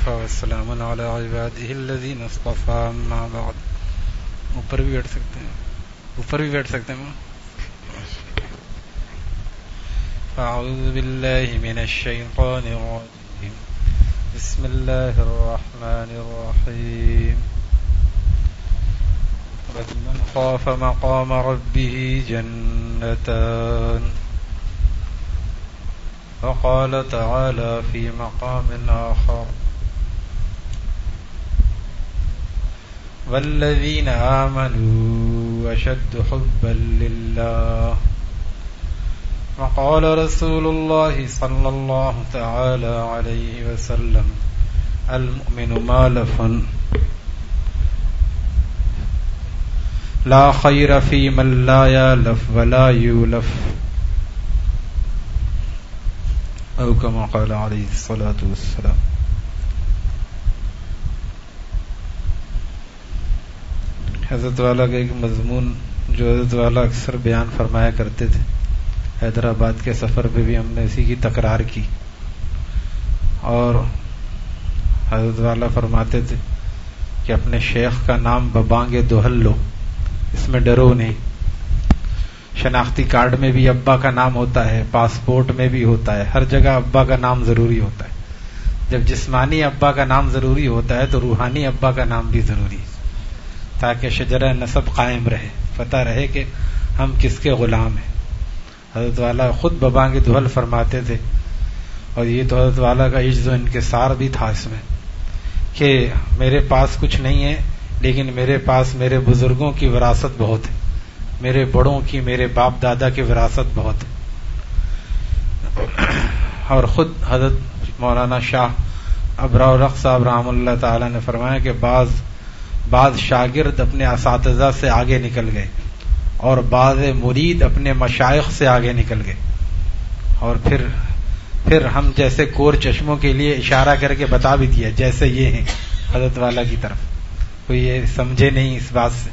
وكفى والسلام على عباده الذين اصطفى أما بعد. اوپر بھی بیٹھ سکتے ہیں. اوپر ہیں. أعوذ بالله من الشيطان الرجيم بسم الله الرحمن الرحيم ولمن خاف مقام ربه جنتان. وقال تعالى في مقام آخر. والذين آمنوا أشد حبا لله. وقال رسول الله صلى الله تعالى عليه وسلم المؤمن مالف. لا خير في من لا يالف ولا يولف. أو كما قال عليه الصلاة والسلام. حضرت والا کا ایک مضمون جو حضرت والا اکثر بیان فرمایا کرتے تھے، حیدرآباد کے سفر پہ بھی ہم نے اسی کی تکرار کی۔ اور حضرت والا فرماتے تھے کہ اپنے شیخ کا نام ببانگے دوہل لو، اس میں ڈرو نہیں۔ شناختی کارڈ میں بھی ابا کا نام ہوتا ہے، پاسپورٹ میں بھی ہوتا ہے، ہر جگہ ابا کا نام ضروری ہوتا ہے۔ جب جسمانی ابا کا نام ضروری ہوتا ہے تو روحانی ابا کا نام بھی ضروری ہے۔ تاکہ شجرہ نصب قائم رہے پتہ رہے کہ ہم کس کے غلام ہیں۔ حضرت والا خود ببا کے دہل فرماتے تھے، اور یہ تو حضرت والا کا عجز و انکسار بھی تھا اس میں، کہ میرے پاس کچھ نہیں ہے، لیکن میرے پاس میرے بزرگوں کی وراثت بہت ہے، میرے بڑوں کی، میرے باپ دادا کی وراثت بہت ہے۔ اور خود حضرت مولانا شاہ ابرا رق صاحب رحم اللہ تعالی نے فرمایا کہ بعض بعض شاگرد اپنے اساتذہ سے آگے نکل گئے اور بعض مرید اپنے مشائق سے آگے نکل گئے اور پھر پھر ہم جیسے کور چشموں کے لیے اشارہ کر کے بتا بھی دیا جیسے یہ ہیں حضرت والا کی طرف۔ کوئی یہ سمجھے نہیں اس بات سے۔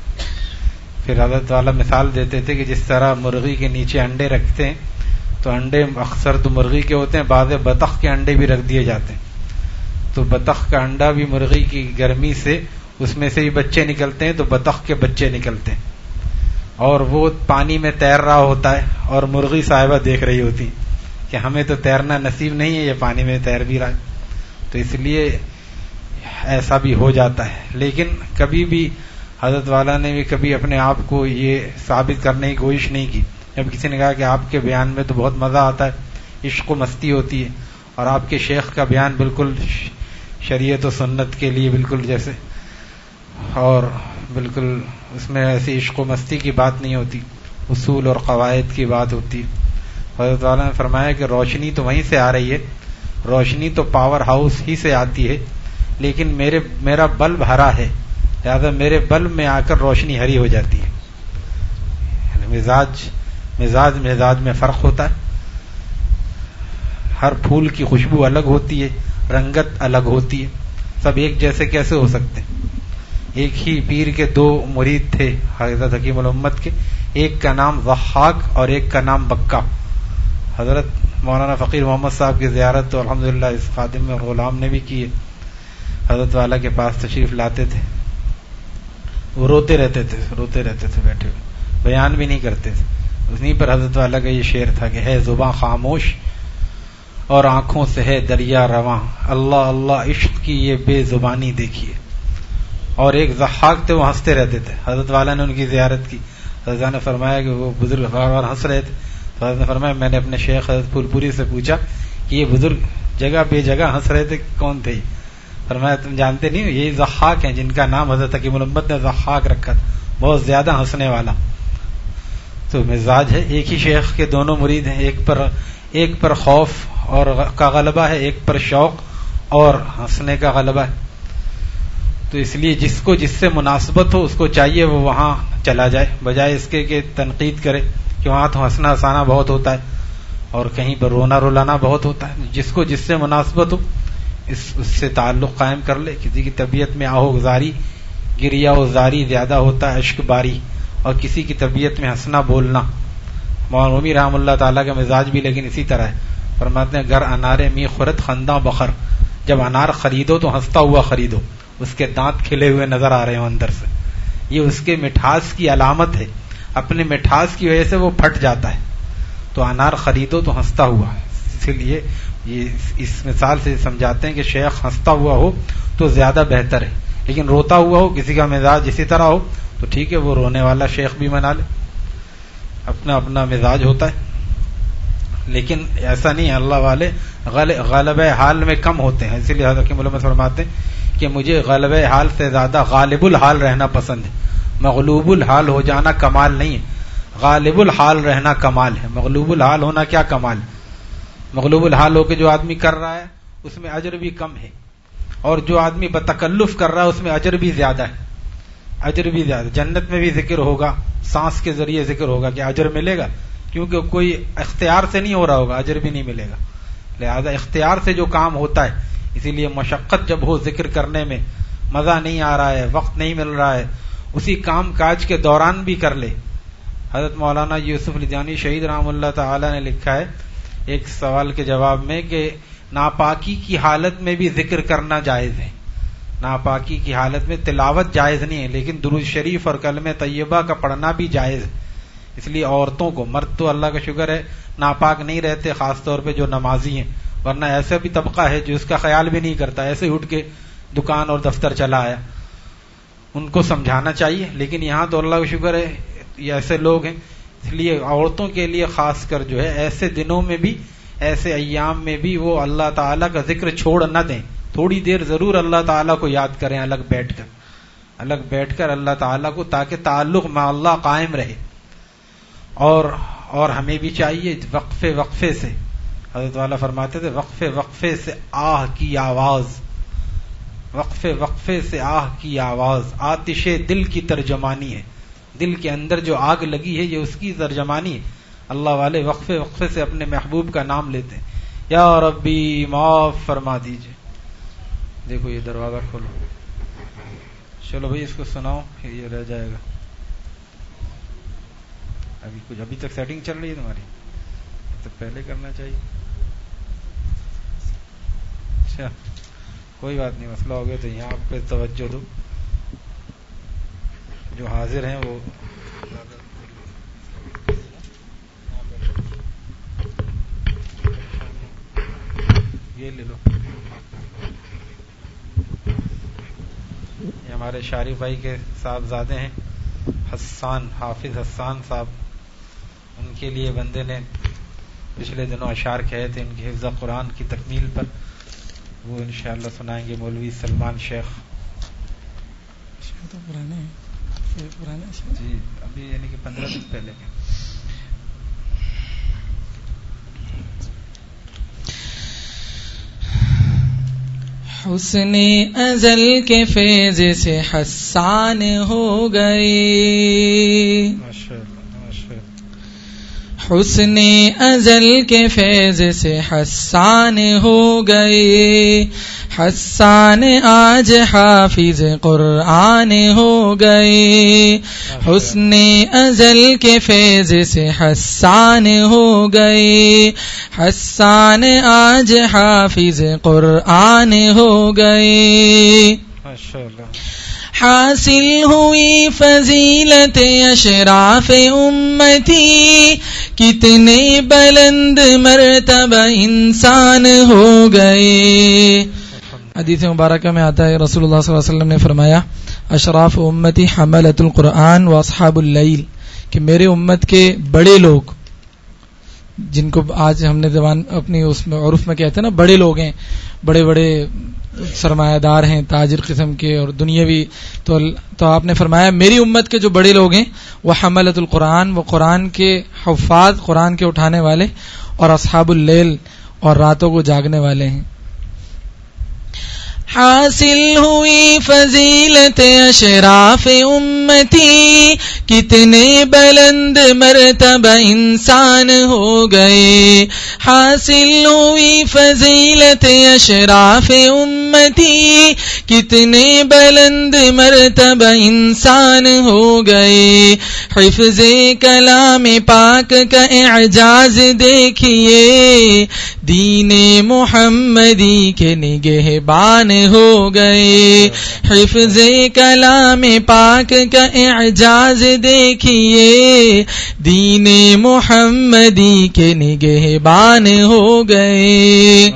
پھر حضرت والا مثال دیتے تھے کہ جس طرح مرغی کے نیچے انڈے رکھتے ہیں، تو انڈے اکثر تو مرغی کے ہوتے ہیں، بعض بطخ کے انڈے بھی رکھ دیے جاتے ہیں۔ تو بطخ کا انڈا بھی مرغی کی گرمی سے اس میں سے بھی بچے نکلتے ہیں تو بطخ کے بچے نکلتے ہیں۔ اور وہ پانی میں تیر رہا ہوتا ہے اور مرغی صاحبہ دیکھ رہی ہوتی کہ ہمیں تو تیرنا نصیب نہیں ہے، یہ پانی میں تیر بھی رہا ہے۔ تو اس لیے ایسا بھی ہو جاتا ہے۔ لیکن کبھی بھی حضرت والا نے بھی کبھی اپنے آپ کو یہ ثابت کرنے کی کوشش نہیں کی۔ جب کسی نے کہا کہ آپ کے بیان میں تو بہت مزہ آتا ہے، عشق و مستی ہوتی ہے اور آپ کے شیخ کا بیان بالکل شریعت و سنت کے لیے بالکل جیسے اور بالکل اس میں ایسی عشق و مستی کی بات نہیں ہوتی، اصول اور قواعد کی بات ہوتی۔ حضرت والا نے فرمایا کہ روشنی تو وہیں سے آ رہی ہے، روشنی تو پاور ہاؤس ہی سے آتی ہے، لیکن میرے، میرا بلب ہرا ہے، لہٰذا میرے بلب میں آ کر روشنی ہری ہو جاتی ہے۔ یعنی مزاج مزاج مزاج میں فرق ہوتا ہے۔ ہر پھول کی خوشبو الگ ہوتی ہے، رنگت الگ ہوتی ہے۔ سب ایک جیسے کیسے ہو سکتے ہیں؟ ایک ہی پیر کے دو مرید تھے، حضرت حکیم الامت کے۔ ایک کا نام وحاق اور ایک کا نام بکا۔ حضرت مولانا فقیر محمد صاحب کی زیارت تو الحمد اس خادم میں غلام نے بھی کی ہے۔ حضرت والا کے پاس تشریف لاتے تھے۔ وہ روتے رہتے تھے، روتے رہتے تھے بیٹھے ہوئے۔ بیان بھی نہیں کرتے تھے۔ انہیں پر حضرت والا کا یہ شعر تھا کہ ہے زباں خاموش اور آنکھوں سے ہے دریا رواں۔ اللہ اللہ، عشق کی یہ بے زبانی دیکھیے۔ اور ایک زحاق تھے، وہ ہنستے رہتے تھے۔ حضرت والا نے ان کی زیارت کی۔ حضرت نے فرمایا کہ وہ بزرگ اور ہنس رہے تھے۔ تو حضرت نے فرمایا، میں نے اپنے شیخ حضرت پھول پوری سے پوچھا کہ یہ بزرگ جگہ بے جگہ ہنس رہے تھے، کون تھے؟ فرمایا، تم جانتے نہیں یہ زحاق ہیں جن کا نام حضرت حکیم الامت نے زحاق رکھا تھا۔ بہت زیادہ ہنسنے والا۔ تو مزاج ہے، ایک ہی شیخ کے دونوں مرید ہیں۔ ایک پر ایک پر خوف اور کا غلبہ ہے، ایک پر شوق اور ہنسنے کا غلبہ ہے۔ تو اس لیے جس کو جس سے مناسبت ہو اس کو چاہیے وہ وہاں چلا جائے، بجائے اس کے کہ تنقید کرے کہ وہاں تو ہنسنا ہسانا بہت ہوتا ہے اور کہیں پر رونا رولانا بہت ہوتا ہے۔ جس کو جس سے مناسبت ہو، اس اس سے تعلق قائم کر لے۔ کسی کی طبیعت میں آہو گزاری، گریا و زاری زیادہ ہوتا ہے اشک باری اور کسی کی طبیعت میں ہنسنا، بولنا۔ مولومی رحم اللہ تعالیٰ کا مزاج بھی لیکن اسی طرح ہے۔ فرماتے ہیں، گھر انارے می خورت خندہ بخر۔ جب انار خریدو تو ہنستا ہوا خریدو۔ اس کے دانت کھلے ہوئے نظر آ رہے ہوں اندر سے۔ یہ اس کے مٹھاس کی علامت ہے۔ اپنے مٹھاس کی وجہ سے وہ پھٹ جاتا ہے۔ تو انار خریدو تو ہنستا ہوا اسی لیے یہ اس مثال سے سمجھاتے ہیں کہ شیخ ہنستا ہوا ہو تو زیادہ بہتر ہے۔ لیکن روتا ہوا ہو، کسی کا مزاج اسی طرح ہو، تو ٹھیک ہے، وہ رونے والا شیخ بھی منا لے۔ اپنا اپنا مزاج ہوتا ہے۔ لیکن ایسا نہیں اللہ والے غالب حال میں کم ہوتے ہیں۔ اسی لیے حضرت فرماتے ہیں کہ مجھے غلب حال سے زیادہ غالب الحال رہنا پسند ہے۔ مغلوب الحال ہو جانا کمال نہیں ہے۔ غالب الحال رہنا کمال ہے۔ مغلوب الحال ہونا کیا کمال ہے؟ مغلوب الحال ہو کے جو آدمی کر رہا ہے، اس میں اجر بھی کم ہے۔ اور جو آدمی بتکلف کر رہا ہے، اس میں اجر بھی زیادہ ہے۔ اجر بھی زیادہ۔ جنت میں بھی ذکر ہوگا۔ سانس کے ذریعے ذکر ہوگا کہ اجر ملے گا۔ کیونکہ کوئی اختیار سے نہیں ہو رہا ہوگا، اجر بھی نہیں ملے گا۔ لہذا اختیار سے جو کام ہوتا ہے اسی لیے مشقت جب ہو ذکر کرنے میں، مزہ نہیں آ رہا ہے، وقت نہیں مل رہا ہے، اسی کام کاج کے دوران بھی کر لے۔ حضرت مولانا یوسف الجانی شہید رحم اللہ تعالی نے لکھا ہے ایک سوال کے جواب میں کہ ناپاکی کی حالت میں بھی ذکر کرنا جائز ہے۔ ناپاکی کی حالت میں تلاوت جائز نہیں ہے، لیکن درود شریف اور کلم طیبہ کا پڑھنا بھی جائز ہے۔ اس لیے عورتوں کو، مرد تو اللہ کا شکر ہے، ناپاک نہیں رہتے، خاص طور پہ جو نمازی ہیں۔ ورنہ ایسا بھی طبقہ ہے جو اس کا خیال بھی نہیں کرتا، ایسے اٹھ کے دکان اور دفتر چلا آیا۔ ان کو سمجھانا چاہیے، لیکن یہاں تو اللہ کا شکر ہے، یہ ایسے لوگ ہیں۔ اس لیے عورتوں کے لیے خاص کر جو ہے، ایسے دنوں میں بھی، ایسے ایام میں بھی وہ اللہ تعالیٰ کا ذکر چھوڑ نہ دیں۔ تھوڑی دیر ضرور اللہ تعالیٰ کو یاد کریں، الگ بیٹھ کر۔ الگ بیٹھ کر اللہ تعالیٰ کو تاکہ تعلق میں اللہ قائم رہے۔ اور اور ہمیں بھی چاہیے وقفے وقفے سے۔ حضرت والا فرماتے تھے، وقفے وقفے سے آہ کی آواز، وقفے وقفے سے آہ کی آواز، آتش دل کی ترجمانی ہے۔ دل کے اندر جو آگ لگی ہے، یہ اس کی ترجمانی ہے۔ اللہ والے وقفے وقفے سے اپنے محبوب کا نام لیتے ہیں۔ یا ربی، معاف فرما دیجیے۔ دیکھو، یہ دروازہ کھولو۔ چلو بھائی، اس کو سناؤ پھر یہ رہ جائے گا۔ ابھی کچھ، ابھی تک سیٹنگ چل رہی ہے تمہاری۔ تو پہلے کرنا چاہیے۔ اچھا کوئی بات نہیں، مسئلہ ہو گیا تو یہاں پہ توجہ دو۔ جو حاضر ہیں وہ۔ یہ لے لو۔ یہ ہمارے شارف بھائی کے صاحبزادے ہیں، حسان، حافظ حسان صاحب۔ ان کے لیے بندے نے پچھلے دنوں اشعار کہے تھے، ان کی حفظ قرآن کی تکمیل پر۔ وہ انشاءاللہ سنائیں گے مولوی سلمان شیخ۔ جی ابھی یعنی کہ پندرہ دن پہلے کے حسن ازل کے فیض سے حسان ہو گئے۔ حسن ازل کے فیض سے حسان ہو گئے۔ حسان آج حافظ قرآن ہو گئے۔ حسن ازل کے فیض سے حسان ہو گئے۔ حسان آج حافظ قرآن ہو گئے۔ حاصل ہوئی فضیلت اشراف امتی، کتنے بلند مرتبہ انسان ہو گئے۔ حدیث مبارکہ میں آتا ہے، رسول اللہ صلی اللہ علیہ وسلم نے فرمایا، اشراف امتی حملت القرآن و اصحاب اللیل، کہ میرے امت کے بڑے لوگ، جن کو آج ہم نے زبان اپنی اس میں عرف میں کہتے ہیں نا، بڑے لوگ ہیں، بڑے بڑے سرمایہ دار ہیں، تاجر قسم کے اور دنیاوی۔ تو تو آپ نے فرمایا، میری امت کے جو بڑے لوگ ہیں، وہ حملت القرآن، وہ قرآن کے حفاظ، قرآن کے اٹھانے والے اور اصحاب اللیل اور راتوں کو جاگنے والے ہیں۔ حاصل ہوئی فضیلت اشراف امتی، کتنے بلند مرتبہ انسان ہو گئے۔ حاصل ہوئی فضیلت اشراف امتی، کتنے بلند مرتبہ انسان ہو گئے۔ حفظ کلام پاک کا اعجاز دیکھیے۔ دین محمدی کے نگہ بان ہو گئے حفظ کلام پاک کا اعجاز دیکھیے۔ دین محمدی کے نگہ بان ہو گئے۔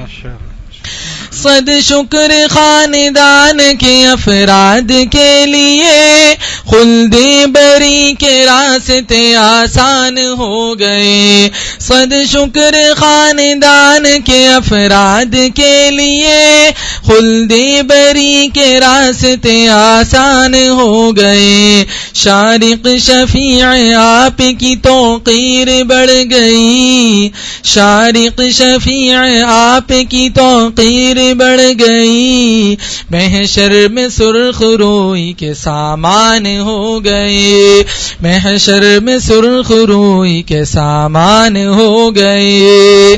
صد شکر خاندان کے افراد کے لیے خلد بری کے راستے آسان ہو گئے۔ صد شکر خاندان کے افراد کے لیے خلد بری کے راستے آسان ہو گئے۔ شارق شفیع آپ کی توقیر بڑھ گئی۔ شارق شفیع آپ کی توقیر بڑھ گئی۔ محشر میں سرخ روئی کے سامان ہو گئے۔ محشر میں سرخ روئی کے سامان ہو گئے۔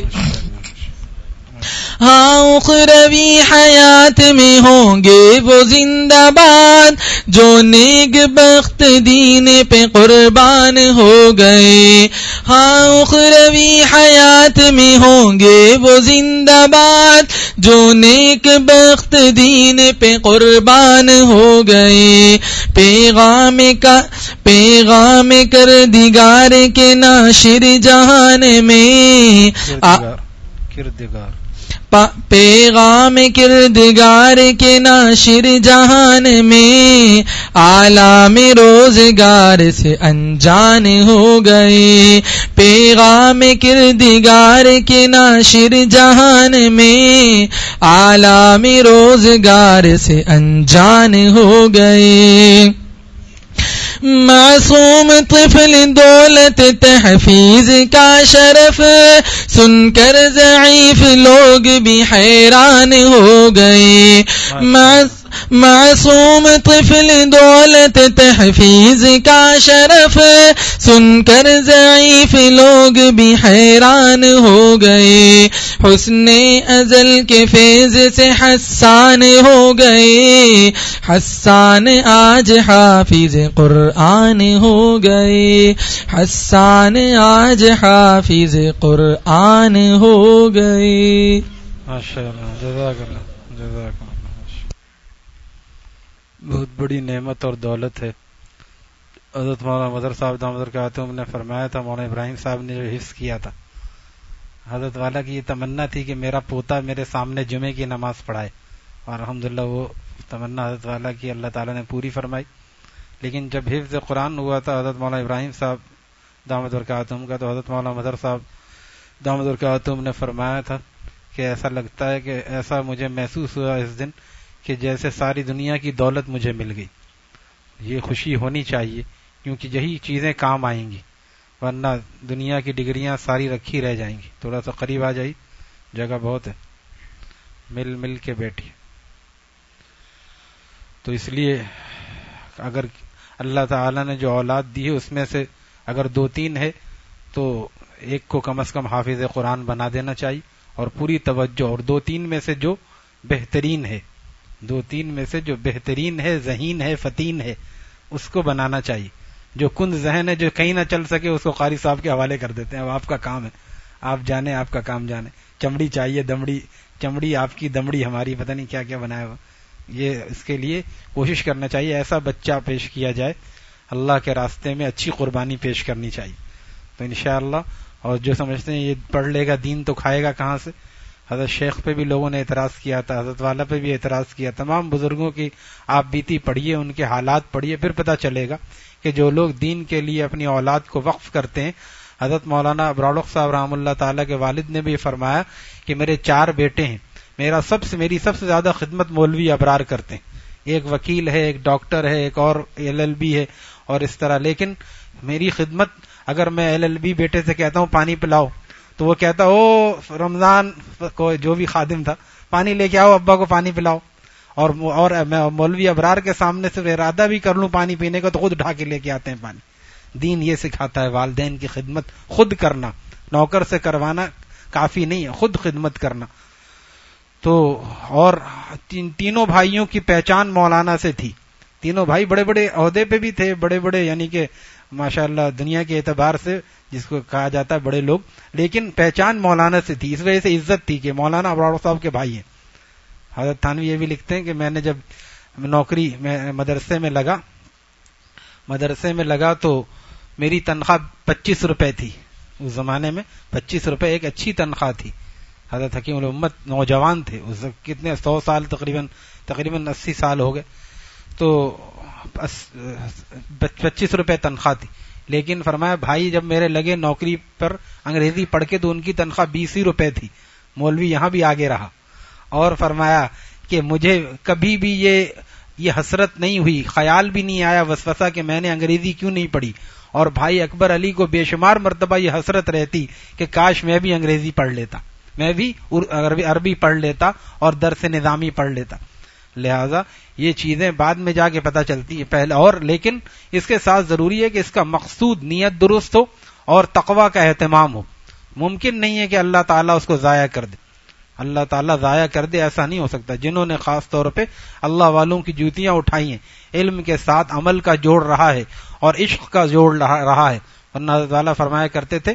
ہاں اخروی حیات میں ہوں گے وہ زندہ باد، جو نیک بخت دین پہ قربان ہو گئے۔ ہاں اخروی حیات میں ہوں گے وہ زندہ باد، جو نیک بخت دین پہ قربان ہو گئے۔ پیغام کا، پیغام کر دیگار کے ناشر جہان میں۔ کردگار۔ پیغام کردگار کے ناشر جہان میں عالم روزگار سے انجان ہو گئے۔ پیغام کردگار کے ناشر جہان میں عالم روزگار سے انجان ہو گئے۔ معصوم طفل دولت تحفیظ کا شرف سن کر ضعیف لوگ بھی حیران ہو گئے معصوم طفل دولت تحفیظ کا شرف۔ سن کر ضعیف لوگ بھی حیران ہو گئے۔ حسن ازل کے فیض سے حسان ہو گئے۔ حسان آج حافظ قرآن ہو گئے۔ حسان آج حافظ قرآن ہو گئے۔ بہت بڑی نعمت اور دولت ہے۔ حضرت مولانا مدر صاحب دامدر کے آتے نے فرمایا تھا، مولانا ابراہیم صاحب نے جو حفظ کیا تھا۔ حضرت والا کی یہ تمنا تھی کہ میرا پوتا میرے سامنے جمعے کی نماز پڑھائے۔ اور الحمدللہ وہ تمنا حضرت والا کی اللہ تعالیٰ نے پوری فرمائی۔ لیکن جب حفظ قرآن ہوا تھا، حضرت مولانا ابراہیم صاحب دامد القاتم کا، تو حضرت مولانا مدر صاحب دامد القاتم نے فرمایا تھا کہ ایسا لگتا ہے کہ ایسا مجھے محسوس ہوا اس دن۔ کہ جیسے ساری دنیا کی دولت مجھے مل گئی، یہ خوشی ہونی چاہیے، کیونکہ یہی چیزیں کام آئیں گی، ورنہ دنیا کی ڈگریاں ساری رکھی رہ جائیں گی۔ تھوڑا سا قریب آ جائی جگہ بہت ہے۔ مل مل کے بیٹھی تو اس لیے اگر اللہ تعالی نے جو اولاد دی ہے، اس میں سے اگر دو تین ہے، تو ایک کو کم از کم حافظ قرآن بنا دینا چاہیے، اور پوری توجہ، اور دو تین میں سے جو بہترین ہے۔ دو تین میں سے جو بہترین ہے، ذہین ہے، فتین ہے، اس کو بنانا چاہیے۔ جو کند ذہن ہے، جو کہیں نہ چل سکے، اس کو قاری صاحب کے حوالے کر دیتے ہیں۔ اب آپ کا کام ہے۔ آپ جانے، آپ کا کام جانے۔ چمڑی چاہیے، دمڑی، چمڑی آپ کی دمڑی ہماری، پتہ نہیں کیا کیا بنایا ہوا۔ یہ اس کے لیے کوشش کرنا چاہیے۔ ایسا بچہ پیش کیا جائے، اللہ کے راستے میں اچھی قربانی پیش کرنی چاہیے۔ تو انشاءاللہ، اور جو سمجھتے ہیں، یہ پڑھ لے گا، دین تو کھائے گا کہاں سے؟ حضرت شیخ پہ بھی لوگوں نے اعتراض کیا تھا، حضرت والا پہ بھی اعتراض کیا تمام بزرگوں کی آپ بیتی پڑھیے، ان کے حالات پڑھیے، پھر پتہ چلے گا کہ جو لوگ دین کے لیے اپنی اولاد کو وقف کرتے ہیں، حضرت مولانا ابرالق صاحب رحم اللہ تعالیٰ کے والد نے بھی فرمایا کہ میرے چار بیٹے ہیں، میرا سب سے، میری سب سے زیادہ خدمت مولوی ابرار کرتے ہیں۔ ایک وکیل ہے، ایک ڈاکٹر ہے، ایک اور ایل ایل بی ہے اور اس طرح۔ لیکن میری خدمت، اگر میں ایل ایل بی بیٹے سے کہتا ہوں، پانی پلاؤ۔ تو وہ کہتا او، رمضان کو جو بھی خادم تھا، پانی لے کے آؤ، ابا کو پانی پلاؤ۔ اور اور میں مولوی ابرار کے سامنے سے ارادہ بھی کر لوں پانی پینے کا، تو خود اٹھا کے لے کے آتے ہیں پانی۔ دین یہ سکھاتا ہے والدین کی خدمت خود کرنا، نوکر سے کروانا کافی نہیں ہے، خود خدمت کرنا۔ تو، اور تین، تینوں بھائیوں کی پہچان مولانا سے تھی۔ تینوں بھائی بڑے بڑے عہدے پہ بھی تھے بڑے بڑے یعنی کہ ماشاء اللہ دنیا کے اعتبار سے جس کو کہا جاتا ہے بڑے لوگ، لیکن پہچان مولانا سے تھی، اس وجہ سے عزت تھی کہ مولانا ابراڑ صاحب کے بھائی ہیں۔ حضرت تھانوی یہ بھی لکھتے ہیں کہ میں نے جب نوکری میں مدرسے میں لگا، مدرسے میں لگا تو میری تنخواہ پچیس روپے تھی۔ اس زمانے میں پچیس روپے ایک اچھی تنخواہ تھی۔ حضرت حکیم الامت نوجوان تھے، اس کتنے، سو سال تقریباً تقریباً اسی سال ہو گئے۔ تو پچیس روپے تنخواہ تھی۔ لیکن فرمایا، بھائی جب میرے لگے نوکری پر انگریزی پڑھ کے تو ان کی تنخواہ بیس ہی روپے تھی۔ مولوی یہاں بھی آگے رہا۔ اور فرمایا کہ مجھے کبھی بھی یہ یہ حسرت نہیں ہوئی، خیال بھی نہیں آیا وسوسہ کہ میں نے انگریزی کیوں نہیں پڑھی۔ اور بھائی اکبر علی کو بے شمار مرتبہ یہ حسرت رہتی کہ کاش میں بھی انگریزی پڑھ لیتا۔ میں بھی عربی پڑھ لیتا اور درس نظامی پڑھ لیتا۔ لہذا یہ چیزیں بعد میں جا کے پتا چلتی ہے پہلے اور لیکن اس کے ساتھ ضروری ہے کہ اس کا مقصود نیت درست ہو اور تقوا کا اہتمام ہو۔ ممکن نہیں ہے کہ اللہ تعالیٰ اس کو ضائع کر دے۔ اللہ تعالیٰ ضائع کر دے، ایسا نہیں ہو سکتا۔ جنہوں نے خاص طور پہ اللہ والوں کی جوتیاں اٹھائی ہیں، علم کے ساتھ عمل کا جوڑ رہا ہے اور عشق کا جوڑ رہا ہے۔ ورنہ تعالیٰ فرمایا کرتے تھے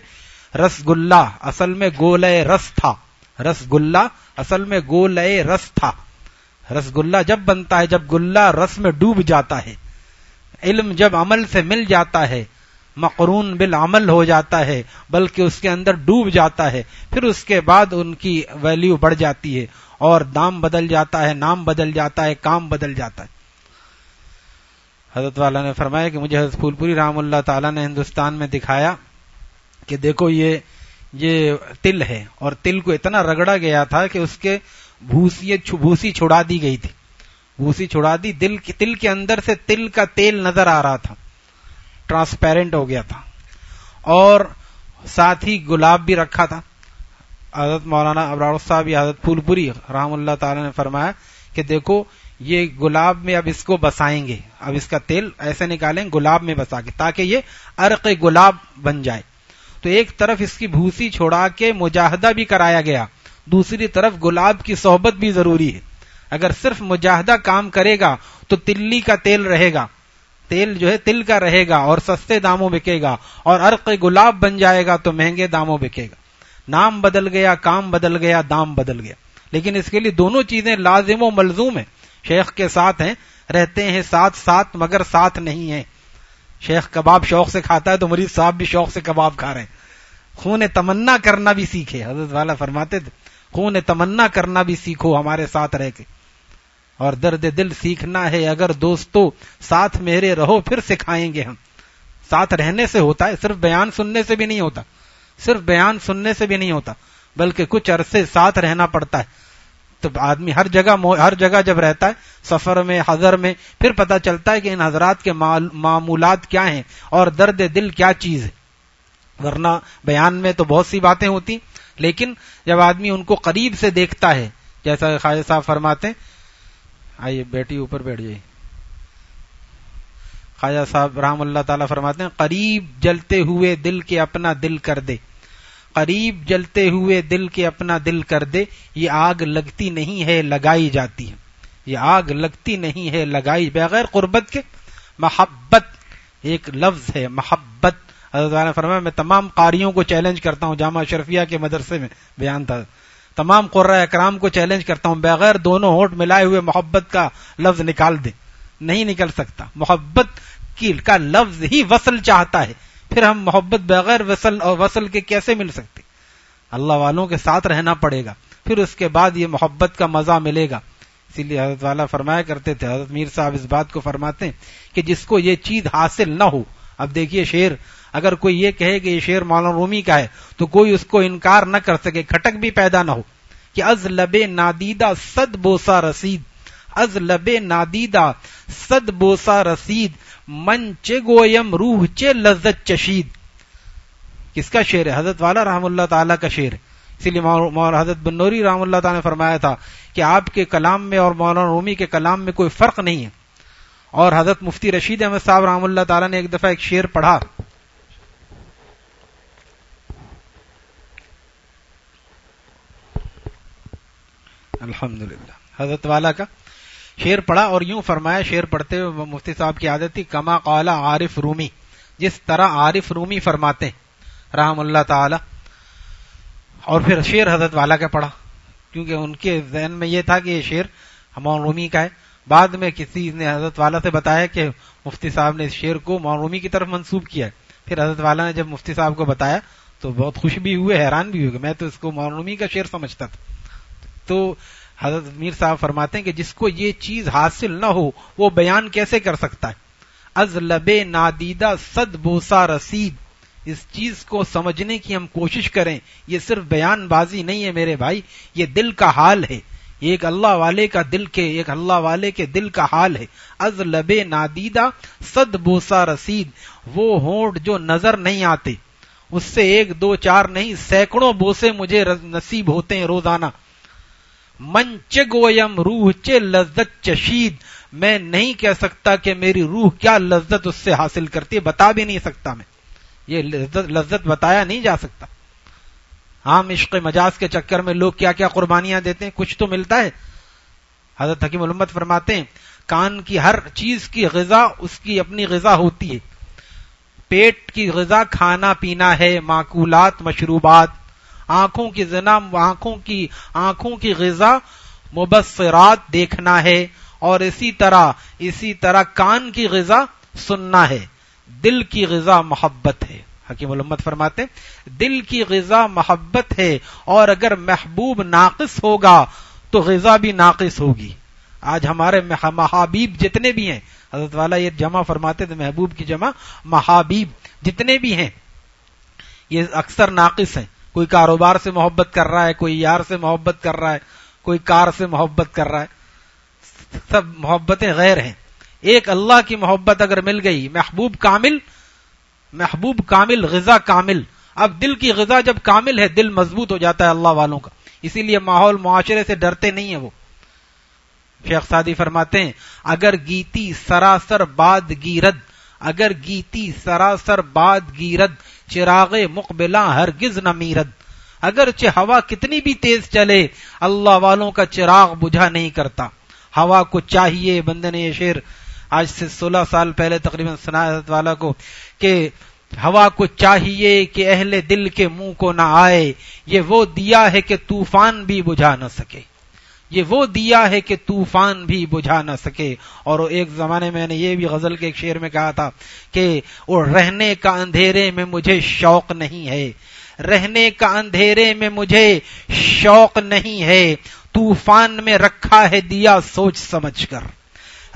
رس گلا اصل میں گول رس تھا۔ رس گلا اصل میں گول رس تھا۔ رس گلا جب بنتا ہے، جب گلا رس میں ڈوب جاتا ہے، علم جب عمل سے مل جاتا ہے، مقرون بالعمل ہو جاتا ہے، بلکہ اس کے اندر ڈوب جاتا ہے، پھر اس کے بعد ان کی ویلیو بڑھ جاتی ہے، اور دام بدل جاتا ہے، نام بدل جاتا ہے، کام بدل جاتا ہے۔ حضرت والا نے فرمایا کہ مجھے حضرت پھول پوری رحم اللہ تعالیٰ نے ہندوستان میں دکھایا کہ دیکھو یہ یہ تل ہے، اور تل کو اتنا رگڑا گیا تھا کہ اس کے بھوسی بھوسی چھڑا دی گئی تھی۔ بھوسی چھڑا دی، دل تل کے اندر سے تل کا تیل نظر آ رہا تھا۔ ٹرانسپیرنٹ ہو گیا تھا۔ اور ساتھ ہی گلاب بھی رکھا تھا۔ حضرت مولانا ابرار صاحب یا حضرت پھول پوری رحم اللہ تعالی نے فرمایا کہ دیکھو، یہ گلاب میں اب اس کو بسائیں گے۔ اب اس کا تیل ایسے نکالیں، گلاب میں بسا کے، تاکہ یہ ارق گلاب بن جائے۔ تو ایک طرف اس کی بھوسی چھوڑا کے مجاہدہ بھی کرایا گیا۔ دوسری طرف گلاب کی صحبت بھی ضروری ہے۔ اگر صرف مجاہدہ کام کرے گا، تو تلی کا تیل رہے گا۔ تیل جو ہے، تل کا رہے گا اور سستے داموں بکے گا۔ اور ارق گلاب بن جائے گا تو مہنگے داموں بکے گا۔ نام بدل گیا، کام بدل گیا، دام بدل گیا۔ لیکن اس کے لیے دونوں چیزیں لازم و ملزوم ہیں۔ شیخ کے ساتھ ہیں، رہتے ہیں ساتھ ساتھ، مگر ساتھ نہیں ہیں۔ شیخ کباب شوق سے کھاتا ہے تو مریض صاحب بھی شوق سے کباب کھا رہے ہیں۔ خون تمنا کرنا بھی سیکھے، حضرت والا فرماتے تھے۔ خون تمنا کرنا بھی سیکھو ہمارے ساتھ رہ کے۔ اور درد دل سیکھنا ہے، اگر دوستو ساتھ میرے رہو، پھر سکھائیں گے ہم۔ ساتھ رہنے سے ہوتا ہے، صرف بیان سننے سے بھی نہیں ہوتا۔ صرف بیان سننے سے بھی نہیں ہوتا، بلکہ کچھ عرصے ساتھ رہنا پڑتا ہے۔ تو آدمی ہر جگہ ہر جگہ جب رہتا ہے، سفر میں، حضر میں، پھر پتا چلتا ہے کہ ان حضرات کے معمولات کیا ہیں اور درد دل کیا چیز ہے۔ ورنہ بیان میں تو بہت سی باتیں ہوتی۔ لیکن جب آدمی ان کو قریب سے دیکھتا ہے، جیسا خواجہ صاحب فرماتے آئیے بیٹی اوپر بیٹھ جائیے۔ خواجہ صاحب رحم اللہ تعالیٰ فرماتے ہیں، قریب جلتے ہوئے دل کے اپنا دل کر دے۔ قریب جلتے ہوئے دل کے اپنا دل کر دے، یہ آگ لگتی نہیں ہے، لگائی جاتی ہے۔ یہ آگ لگتی نہیں ہے، لگائی۔ بغیر قربت کے، محبت ایک لفظ ہے، محبت۔ حضرت نے فرمایا، میں تمام قاریوں کو چیلنج کرتا ہوں، جامعہ شرفیہ کے مدرسے میں، بیان تھا۔ تمام قرہ اکرام کو چیلنج کرتا ہوں، بغیر دونوں ہوٹ ملائے ہوئے محبت کا لفظ نکال دے۔ نہیں نکل سکتا۔ محبت کی کا لفظ ہی وصل چاہتا ہے۔ پھر ہم محبت بغیر وصل اور وصل کے کیسے مل سکتے؟ اللہ والوں کے ساتھ رہنا پڑے گا۔ پھر اس کے بعد یہ محبت کا مزہ ملے گا۔ اسی لیے حضرت والا فرمایا کرتے تھے، حضرت میر صاحب اس بات کو فرماتے ہیں کہ جس کو یہ چیز حاصل نہ ہو۔ اب دیکھیے شیر اگر کوئی یہ کہے کہ یہ شیر مولانا رومی کا ہے، تو کوئی اس کو انکار نہ کر سکے، کھٹک بھی پیدا نہ ہو۔ کہ از لب نادیدہ صد بوسا رسید، از لب نادیدہ صد بوسا رسید، من چے گویم روح چے لذت چشید۔ کس کا شعر ہے؟ حضرت والا رحم اللہ تعالی کا شعر۔ ہے اسی لیے مولانا حضرت بنوری رحم اللہ تعالیٰ نے فرمایا تھا کہ آپ کے کلام میں اور مولانا رومی کے کلام میں کوئی فرق نہیں ہے۔ اور حضرت مفتی رشید احمد صاحب رحم اللہ تعالیٰ نے ایک دفعہ ایک شعر پڑھا۔ الحمد حضرت والا کا شیر پڑھا اور یوں فرمایا شیر پڑھتے ہوئے مفتی صاحب کی عادت تھی، کما قالا عارف رومی، جس طرح عارف رومی فرماتے ہیں، رحم اللہ تعالی۔ اور پھر شیر حضرت والا کا پڑھا، کیونکہ ان کے ذہن میں یہ تھا کہ یہ شیر ہمون رومی کا ہے۔ بعد میں کسی نے حضرت والا سے بتایا کہ مفتی صاحب نے اس شیر کو مون رومی کی طرف منسوب کیا ہے۔ پھر حضرت والا نے جب مفتی صاحب کو بتایا تو بہت خوش بھی ہوئے، حیران بھی ہوئے میں تو اس کو مون رومی کا شیر سمجھتا تھا۔ تو حضرت میر صاحب فرماتے ہیں کہ جس کو یہ چیز حاصل نہ ہو، وہ بیان کیسے کر سکتا ہے؟ از لب نادیدہ صد بوسا رسید۔ اس چیز کو سمجھنے کی ہم کوشش کریں، یہ صرف بیان بازی نہیں ہے میرے بھائی، یہ دل کا حال ہے۔ یہ ایک اللہ والے کا دل کے، ایک اللہ والے کے دل کا حال ہے۔ از لب نادیدہ صد بوسا رسید۔ وہ ہونٹ جو نظر نہیں آتے۔ اس سے ایک دو چار نہیں، سینکڑوں بوسے مجھے نصیب ہوتے ہیں روزانہ۔ من چگویم روح چے لذت چشید۔ میں نہیں کہہ سکتا کہ میری روح کیا لذت اس سے حاصل کرتی ہے، بتا بھی نہیں سکتا میں۔ یہ لذت لذت بتایا نہیں جا سکتا۔ عام عشق مجاز کے چکر میں لوگ کیا کیا قربانیاں دیتے ہیں، کچھ تو ملتا ہے۔ حضرت حکیم علمت فرماتے ہیں، کان کی ہر چیز کی غذا، اس کی اپنی غذا ہوتی ہے۔ پیٹ کی غذا کھانا پینا ہے، معقولات، مشروبات۔ آنکھوں کی زنا آنکھوں کی آنکھوں کی غذا مبصرات دیکھنا ہے اور اسی طرح اسی طرح کان کی غذا سننا ہے۔ دل کی غذا محبت ہے۔ حکیم علمت فرماتے دل کی غذا محبت ہے اور اگر محبوب ناقص ہوگا تو غذا بھی ناقص ہوگی۔ آج ہمارے محابیب جتنے بھی ہیں، حضرت والا یہ جمع فرماتے تھے، محبوب کی جمع، محابیب جتنے بھی ہیں، یہ اکثر ناقص ہیں۔ کوئی کاروبار سے محبت کر رہا ہے، کوئی یار سے محبت کر رہا ہے، کوئی کار سے محبت کر رہا ہے۔ سب محبتیں غیر ہیں۔ ایک اللہ کی محبت اگر مل گئی، محبوب کامل محبوب کامل، غذا کامل۔ اب دل کی غذا جب کامل ہے، دل مضبوط ہو جاتا ہے اللہ والوں کا۔ اسی لیے ماحول معاشرے سے ڈرتے نہیں ہیں وہ۔ شیخ سادی فرماتے ہیں، اگر گیتی سراسر باد گیرد، اگر گیتی سراسر باد گیرد چراغ مقبلہ ہرگز نہ میرد۔ اگرچہ ہوا کتنی بھی تیز چلے، اللہ والوں کا چراغ بجھا نہیں کرتا۔ ہوا کو چاہیے بندے نے یہ شیر آج سے سولہ سال پہلے تقریباً سنایت والا کو کہ ہوا کو چاہیے کہ اہل دل کے منہ کو نہ آئے۔ یہ وہ دیا ہے کہ طوفان بھی بجھا نہ سکے۔ یہ وہ دیا ہے کہ طوفان بھی بجھا نہ سکے۔ اور ایک زمانے میں نے یہ بھی غزل کے ایک شعر میں کہا تھا کہ وہ رہنے کا اندھیرے میں مجھے شوق نہیں ہے۔ رہنے کا اندھیرے میں مجھے شوق نہیں ہے۔ طوفان میں رکھا ہے دیا سوچ سمجھ کر۔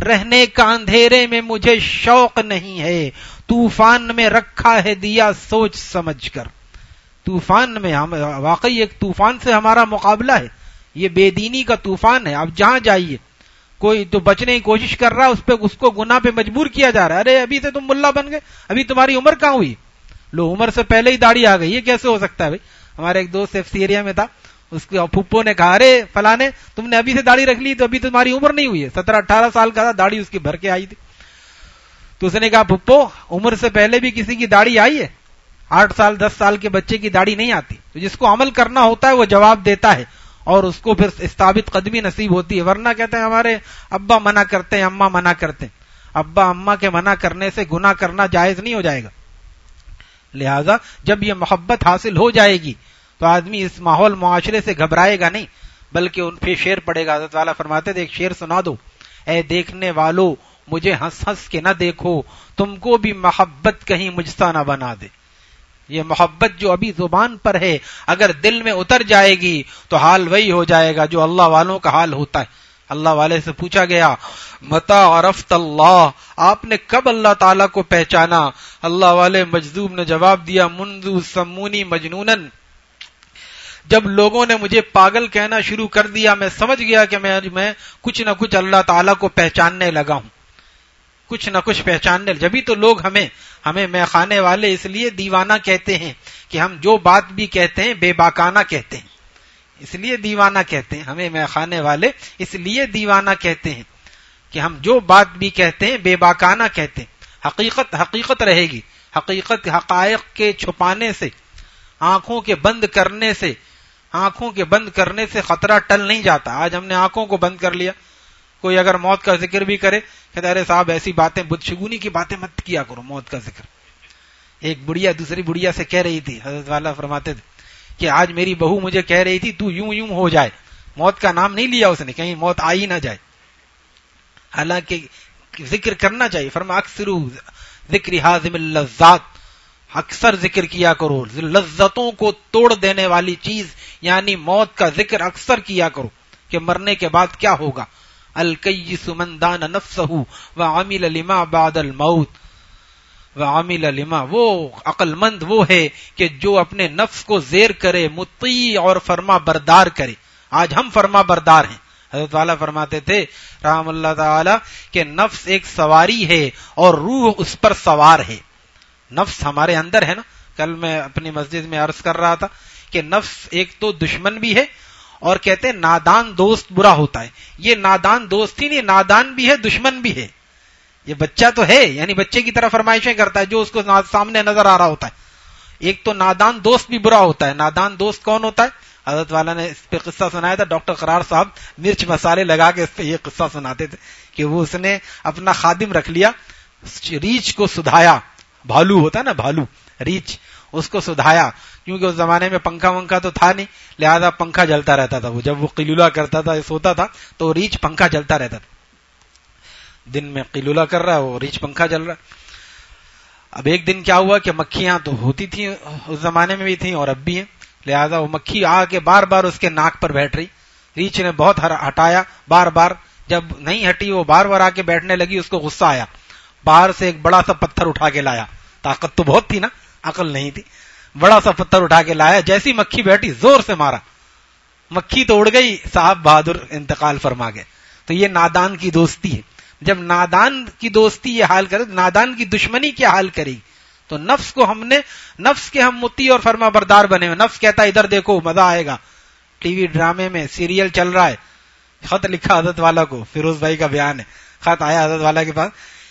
رہنے کا اندھیرے میں مجھے شوق نہیں ہے۔ طوفان میں رکھا ہے دیا سوچ سمجھ کر۔ طوفان میں ہم، واقعی ایک طوفان سے ہمارا مقابلہ ہے۔ یہ بے دینی کا طوفان ہے اب جہاں جائیے۔ کوئی تو بچنے کی کوشش کر رہا ہے، اس پہ اس کو گنا پہ مجبور کیا جا رہا ہے۔ ارے، ابھی سے تم ملا بن گئے، ابھی تمہاری عمر کہاں ہوئی؟ لو، عمر سے پہلے ہی داڑھی آ گئی، یہ کیسے ہو سکتا ہے بھائی؟ ہمارے ایک دوست ایف سی ایریا میں تھا، اس کے پھپو نے کہا، ارے فلانے، تم نے ابھی سے داڑھی رکھ لی تو ابھی تمہاری عمر نہیں ہوئی ہے۔ سترہ اٹھارہ سال کا تھا، داڑھی اس کی بھر کے آئی تھی۔ تو اس نے کہا پھپو عمر سے پہلے بھی کسی کی داڑھی آئی ہے؟ آٹھ سال، دس سال کے بچے کی داڑھی نہیں آتی۔ تو جس کو عمل کرنا ہوتا ہے، وہ جواب دیتا ہے۔ اور اس کو پھر استابت قدمی نصیب ہوتی ہے۔ ورنہ کہتے ہیں ہمارے ابا منع کرتے ہیں اما منع کرتے ہیں۔ ابا اما کے منع کرنے سے گنا کرنا جائز نہیں ہو جائے گا۔ لہذا جب یہ محبت حاصل ہو جائے گی تو آدمی اس ماحول معاشرے سے گھبرائے گا نہیں، بلکہ ان پہ شیر پڑے گا۔ حضرت والا فرماتے تھے ایک شیر سنا دو۔ اے دیکھنے والو، مجھے ہنس ہنس کے نہ دیکھو، تم کو بھی محبت کہیں مجھتا نہ بنا دے۔ یہ محبت جو ابھی زبان پر ہے، اگر دل میں اتر جائے گی تو حال وہی ہو جائے گا جو اللہ والوں کا حال ہوتا ہے۔ اللہ والے سے پوچھا گیا، متا عرفت اللہ، آپ نے کب اللہ تعالیٰ کو پہچانا؟ اللہ والے مجذوب نے جواب دیا، منذ سمونی مجنون جب لوگوں نے مجھے پاگل کہنا شروع کر دیا، میں سمجھ گیا کہ میں کچھ نہ کچھ اللہ تعالیٰ کو پہچاننے لگا ہوں۔ کچھ نہ کچھ پہچاننے جبھی تو لوگ ہمیں ہمیں میں خانے والے اس لیے دیوانہ کہتے ہیں کہ ہم جو بات بھی کہتے ہیں بے باکانہ کہتے ہیں۔ اس لیے دیوانہ کہتے ہیں، ہمیں میں خانے والے اس لیے دیوانہ کہتے ہیں کہ ہم جو بات بھی کہتے ہیں بے باکانہ کہتے ہیں۔ حقیقت حقیقت رہے گی۔ حقیقت حقائق کے چھپانے سے، آنکھوں کے بند کرنے سے، آنکھوں کے بند کرنے سے خطرہ ٹل نہیں جاتا۔ آج ہم نے آنکھوں کو بند کر لیا۔ کوئی اگر موت کا ذکر بھی کرے کہ ارے صاحب، ایسی باتیں بدشگونی کی باتیں مت کیا کرو، موت کا ذکر. ایک بڑھیا، دوسری بڑھیا سے کہہ رہی تھی، حضرت والا فرماتے تھے کہ آج میری بہو مجھے کہہ رہی تھی، تو یوں یوں ہو جائے، موت کا نام نہیں لیا اس نے، کہیں موت آئی نہ جائے. حالانکہ ذکر کرنا چاہیے، فرما، اکثر ذکر حاضم اللذات، اکثر ذکر کیا کرو، لذتوں کو توڑ دینے والی چیز یعنی موت کا ذکر اکثر کیا کرو، کہ مرنے کے بعد کیا ہوگا؟ الکیس مندان نفسہ و عامل لما بعد الموت. و لما، وہ عقل مند وہ ہے کہ جو اپنے نفس کو زیر کرے، مطیع اور فرما بردار کرے۔ آج ہم فرما بردار ہیں۔ حضرت والا فرماتے تھے، رحم اللہ تعالی، کہ نفس ایک سواری ہے اور روح اس پر سوار ہے۔ نفس ہمارے اندر ہے نا؟ کل میں اپنی مسجد میں عرض کر رہا تھا کہ نفس ایک تو دشمن بھی ہے اور کہتے ہیں، نادان دوست برا ہوتا ہے۔ یہ نادان دوست ہی نہیں، نادان بھی ہے، دشمن بھی ہے۔ یہ بچہ تو ہے یعنی بچے کی طرح فرمائشیں کرتا ہے، جو اس کو سامنے نظر آ رہا ہوتا ہے۔ ایک تو نادان دوست بھی برا ہوتا ہے۔ نادان دوست کون ہوتا ہے؟ حضرت والا نے اس پہ قصہ سنایا تھا، ڈاکٹر قرار صاحب مرچ مسالے لگا کے اس پہ یہ قصہ سناتے تھے کہ وہ اس نے اپنا خادم رکھ لیا ریچھ کو سدھایا۔ بھالو ہوتا ہے نا، بھالو۔ ریچ، اس کو سدھایا۔ کیونکہ اس زمانے میں پنکھا ونکھا تو تھا نہیں، لہذا پنکھا جلتا رہتا تھا وہ۔ جب وہ قلولہ کرتا تھا سوتا تھا، تو ریچ پنکھا جلتا رہتا تھا۔ دن میں قلولہ کر رہا ہے، وہ ریچ پنکھا جل رہا اب ایک دن کیا ہوا کہ مکھیاں تو ہوتی تھیں، اس زمانے میں بھی تھیں اور اب بھی ہیں۔ لہذا وہ مکھی آ کے بار بار اس کے ناک پر بیٹھ رہی۔ ریچھ نے بہت ہٹایا، بار بار۔ جب نہیں ہٹی، وہ بار بار آ کے بیٹھنے لگی، اس کو غصہ آیا۔ باہر سے ایک بڑا سا پتھر اٹھا کے لایا۔ طاقت تو بہت تھی نا، عقل نہیں تھی۔ بڑا سا پتھر اٹھا کے لایا، جیسی مکھی بیٹھی، زور سے مارا۔ مکھی تو اڑ گئی، صاحب بہادر انتقال فرما گئے۔ تو یہ نادان کی دوستی ہے۔ جب نادان کی دوستی یہ حال کرے، نادان کی دشمنی کیا حال کرے؟ تو نفس کو ہم نے، نفس کے ہم متی اور فرما بردار بنے ہوئے۔ نفس کہتا ہے، ادھر دیکھو، مزہ آئے گا۔ ٹی وی ڈرامے میں سیریل چل رہا ہے۔ خط لکھا حضرت والا کو، فیروز بھائی کا بیان ہے۔ خط آیا حضرت والا کے پاس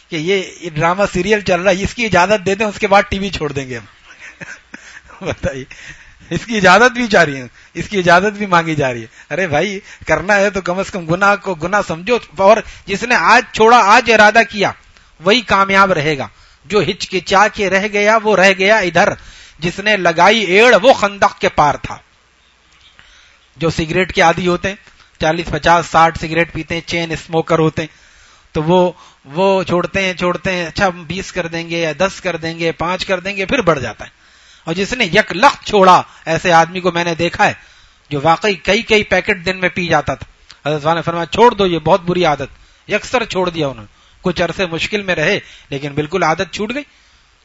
کہ یہ ڈرامہ سیریل چل رہا ہے، اس کی اجازت دے دیں اس کے بعد ٹی وی چھوڑ دیں گے ہم۔ بتائیے اس کی اجازت بھی جا رہی ہے۔ اس کی اجازت بھی مانگی جا رہی ہے۔ ارے بھائی، کرنا ہے تو کم از کم گنا کو گنا سمجھو۔ اور جس نے آج چھوڑا، آج ارادہ کیا، وہی کامیاب رہے گا۔ جو ہچکچا کے رہ گیا، وہ رہ گیا ادھر۔ جس نے لگائی ایڑ، وہ خندق کے پار تھا۔ جو سگریٹ کے عادی ہوتے ہیں، چالیس، پچاس، ساٹھ سگریٹ پیتے ہیں، چین اسموکر ہوتے ہیں۔ تو وہ وہ چھوڑتے ہیں چھوڑتے ہیں اچھا بیس کر دیں گے یا دس کر دیں گے، پانچ کر دیں گے، پھر بڑھ جاتا ہے۔ اور جس نے یک لخت چھوڑا، ایسے آدمی کو میں نے دیکھا ہے، جو واقعی کئی کئی پیکٹ دن میں پی جاتا تھا۔ حضرت نے فرمایا، چھوڑ دو، یہ بہت بری عادت۔ یکسر چھوڑ دیا انہوں نے۔ کچھ عرصے مشکل میں رہے، لیکن بالکل عادت چھوٹ گئی۔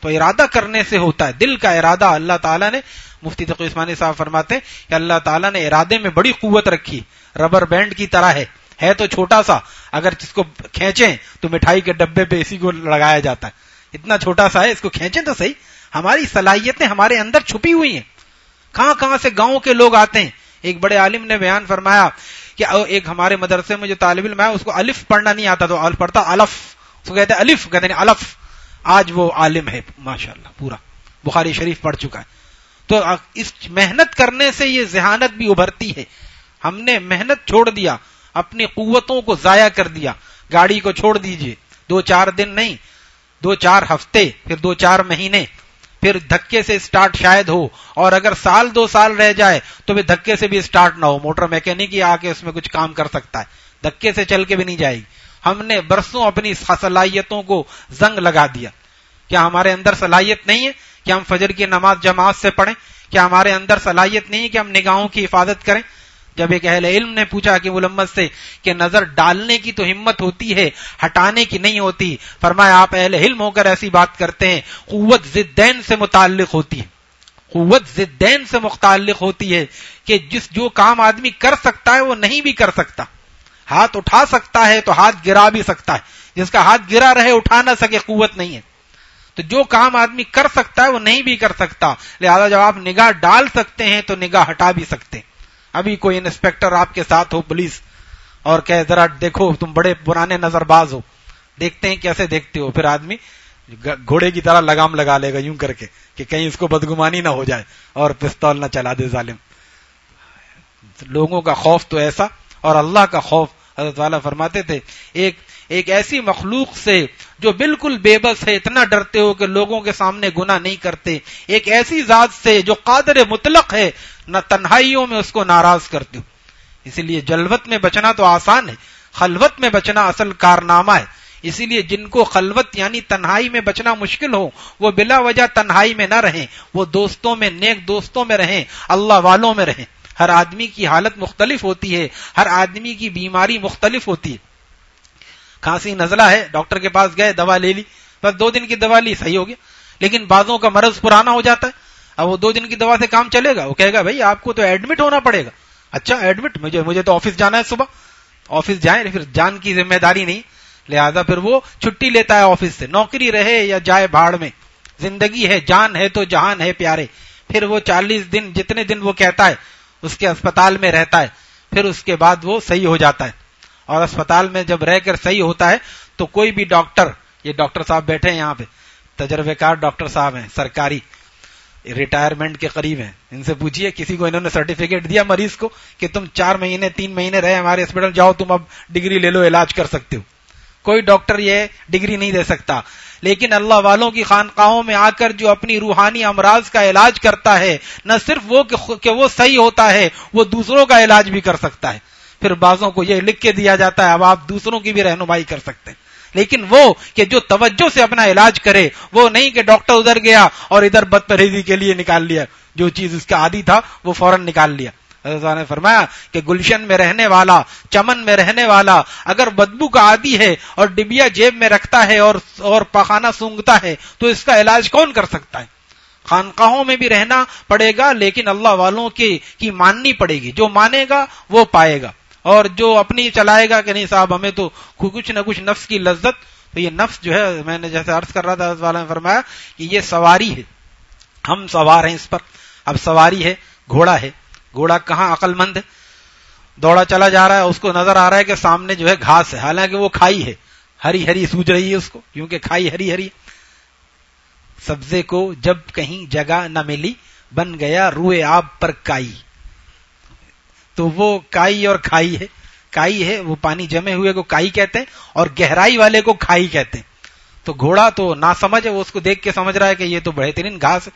تو ارادہ کرنے سے ہوتا ہے، دل کا ارادہ اللہ تعالیٰ نے، مفتی تقی عثمانی صاحب فرماتے ہیں کہ اللہ تعالیٰ نے ارادے میں بڑی قوت رکھی۔ ربر بینڈ کی طرح ہے۔ ہے تو چھوٹا سا، اگر جس کو کھینچیں تو مٹھائی کے ڈبے پہ اسی کو لگایا جاتا ہے۔ اتنا چھوٹا سا ہے، اس کو کھینچیں تو صحیح۔ ہماری صلاحیتیں ہمارے اندر چھپی ہوئی ہیں۔ کہاں کہاں سے گاؤں کے لوگ آتے ہیں۔ ایک بڑے عالم نے بیان فرمایا کہ ایک ہمارے مدرسے میں جو طالب علم ہے، اس کو الف پڑھنا نہیں آتا، تو پڑھتا، الف۔ اس کو کہتے ہیں الف، کہتے ہیں الف۔ آج وہ عالم ہے ماشاء اللہ پورا۔ بخاری شریف پڑھ چکا ہے۔ تو اس محنت کرنے سے یہ ذہانت بھی ابھرتی ہے۔ ہم نے محنت چھوڑ دیا، اپنی قوتوں کو ضائع کر دیا۔ گاڑی کو چھوڑ دیجیے۔ دو چار دن نہیں، دو چار ہفتے، پھر دو چار مہینے۔ پھر دھکے سے اسٹارٹ شاید ہو۔ اور اگر سال دو سال رہ جائے تو پھر دھکے سے بھی اسٹارٹ نہ ہو۔ موٹر میکینک ہی آ کے اس میں کچھ کام کر سکتا ہے۔ دھکے سے چل کے بھی نہیں جائے گی۔ ہم نے برسوں اپنی صلاحیتوں کو زنگ لگا دیا۔ کیا ہمارے اندر صلاحیت نہیں ہے کہ ہم فجر کی نماز جماعت سے پڑھیں؟ کیا ہمارے اندر صلاحیت نہیں ہے کہ ہم نگاہوں کی حفاظت کریں؟ جب ایک اہل علم نے پوچھا کہ ملمت سے کہ نظر ڈالنے کی تو ہمت ہوتی ہے، ہٹانے کی نہیں ہوتی، فرمایا آپ اہل علم ہو کر ایسی بات کرتے ہیں، قوت زدین سے متعلق ہوتی ہے۔ قوت زدین سے متعلق ہوتی ہے کہ جس جو کام آدمی کر سکتا ہے وہ نہیں بھی کر سکتا۔ ہاتھ اٹھا سکتا ہے تو ہاتھ گرا بھی سکتا ہے۔ جس کا ہاتھ گرا رہے اٹھا نہ سکے، قوت نہیں ہے۔ تو جو کام آدمی کر سکتا ہے وہ نہیں بھی کر سکتا۔ لہذا جب آپ نگاہ ڈال سکتے ہیں تو نگاہ ہٹا بھی سکتے ہیں۔ ابھی کوئی انسپیکٹر آپ کے ساتھ ہو، پولیس، اور کہ ذرا دیکھو، تم بڑے پرانے نظر باز ہو۔ دیکھتے ہیں کیسے دیکھتے ہو۔ پھر آدمی گھوڑے کی طرح لگام لگا لے گا، یوں کر کے کہ کہیں اس کو بدگمانی نہ ہو جائے اور پستول نہ چلا دے ظالم۔ لوگوں کا خوف تو ایسا، اور اللہ کا خوف حضرت والا فرماتے تھے، ایک ایک ایسی مخلوق سے جو بالکل بے بس ہے، اتنا ڈرتے ہو کہ لوگوں کے سامنے گنا نہیں کرتے۔ ایک ایسی ذات سے جو قادر مطلق ہے، نہ تنہائیوں میں اس کو ناراض کرتے ہو۔ اسی لیے جلوت میں بچنا تو آسان ہے، خلوت میں بچنا اصل کارنامہ ہے۔ اسی لیے جن کو خلوت یعنی تنہائی میں بچنا مشکل ہو، وہ بلا وجہ تنہائی میں نہ رہیں۔ وہ دوستوں میں، نیک دوستوں میں رہیں، اللہ والوں میں رہیں۔ ہر آدمی کی حالت مختلف ہوتی ہے، ہر آدمی کی بیماری مختلف ہوتی ہے۔ کھانسی نزلہ ہے، ڈاکٹر کے پاس گئے، دوا لے لی۔ بس دو دن کی دوا لی، صحیح ہو گیا۔ لیکن بعضوں کا مرض پرانا ہو جاتا ہے۔ اب وہ دو دن کی دوا سے کام چلے گا۔ وہ کہے گا، بھائی، آپ کو تو ایڈمٹ ہونا پڑے گا۔ اچھا ایڈمٹ مجھے مجھے تو آفس جانا ہے صبح۔ آفس جائیں، پھر جان کی ذمہ داری نہیں۔ لہذا پھر وہ چھٹی لیتا ہے آفس سے۔ نوکری رہے یا جائے بھاڑ میں۔ زندگی ہے، جان ہے تو جہان ہے پیارے۔ پھر وہ چالیس دن، جتنے دن وہ کہتا ہے، اس کے اسپتال میں رہتا ہے۔ پھر اس کے بعد وہ صحیح ہو جاتا ہے۔ اور اسپتال میں جب رہ کر صحیح ہوتا ہے تو کوئی بھی ڈاکٹر، یہ ڈاکٹر صاحب بیٹھے ہیں یہاں پہ، تجربے کار ڈاکٹر صاحب ہیں، سرکاری، ریٹائرمنٹ کے قریب ہیں، ان سے پوچھیے کسی کو انہوں نے سرٹیفکیٹ دیا مریض کو کہ تم چار مہینے، تین مہینے رہے ہمارے ہاسپٹل جاؤ تم اب ڈگری لے لو، علاج کر سکتے ہو۔ کوئی ڈاکٹر یہ ڈگری نہیں دے سکتا۔ لیکن اللہ والوں کی خانقاہوں میں آ کر جو اپنی روحانی امراض کا علاج کرتا ہے، نہ صرف وہ کہ وہ صحیح ہوتا ہے، وہ دوسروں کا علاج بھی کر سکتا ہے۔ پھر بازوں کو یہ لکھ کے دیا جاتا ہے، اب آپ دوسروں کی بھی رہنمائی کر سکتے ہیں۔ لیکن وہ کہ جو توجہ سے اپنا علاج کرے، وہ نہیں کہ ڈاکٹر ادھر گیا اور ادھر بد پرہیزی کے لیے نکال لیا۔ جو چیز اس کا عادی تھا، وہ فوراً نکال لیا۔ نے فرمایا کہ گلشن میں رہنے والا، چمن میں رہنے والا، اگر بدبو کا عادی ہے اور ڈبیا جیب میں رکھتا ہے اور اور پخانہ سونگتا ہے، تو اس کا علاج کون کر سکتا ہے؟ خانقاہوں میں بھی رہنا پڑے گا، لیکن اللہ والوں کی کی ماننی پڑے گی۔ جو مانے گا، وہ پائے گا۔ اور جو اپنی چلائے گا کہ نہیں صاحب، ہمیں تو کچھ نہ کچھ نفس کی لذت تو یہ نفس جو ہے، میں نے جیسے عرض کر رہا تھا والا نے فرمایا کہ یہ سواری ہے۔ ہم سوار ہیں اس پر۔ اب سواری ہے، گھوڑا ہے۔ گھوڑا کہاں عقل مند ہے؟ دوڑا چلا جا رہا ہے، اس کو نظر آ رہا ہے کہ سامنے جو ہے گھاس ہے۔ حالانکہ وہ کھائی ہے۔ ہری ہری سوج رہی ہے اس کو، کیونکہ کھائی ہری ہری سبزے کو جب کہیں جگہ نہ ملی، بن گیا روئے آب پر کائی۔ تو وہ کائی اور کھائی ہے۔ کائی ہے، وہ پانی جمے ہوئے کو کائی کہتے ہیں اور گہرائی والے کو کھائی کہتے ہیں۔ تو گھوڑا تو نہ سمجھ ہے، وہ اس کو دیکھ کے سمجھ رہا ہے کہ یہ تو بہترین گھاس ہے۔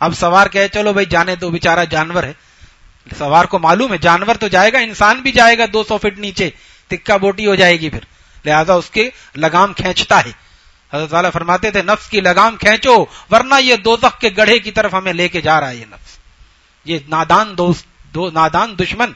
اب سوار کہ چلو بھائی جانے تو بےچارا جانور ہے۔ سوار کو معلوم ہے، جانور تو جائے گا، انسان بھی جائے گا دو سو فٹ نیچے۔ تکا بوٹی ہو جائے گی پھر۔ لہذا اس کے لگام کھینچتا ہے۔ حضرت والا فرماتے تھے، نفس کی لگام کھینچو، ورنہ یہ دو کے گڑھے کی طرف ہمیں لے کے جا رہا ہے یہ نفس۔ یہ نادان دوست دو نادان دشمن۔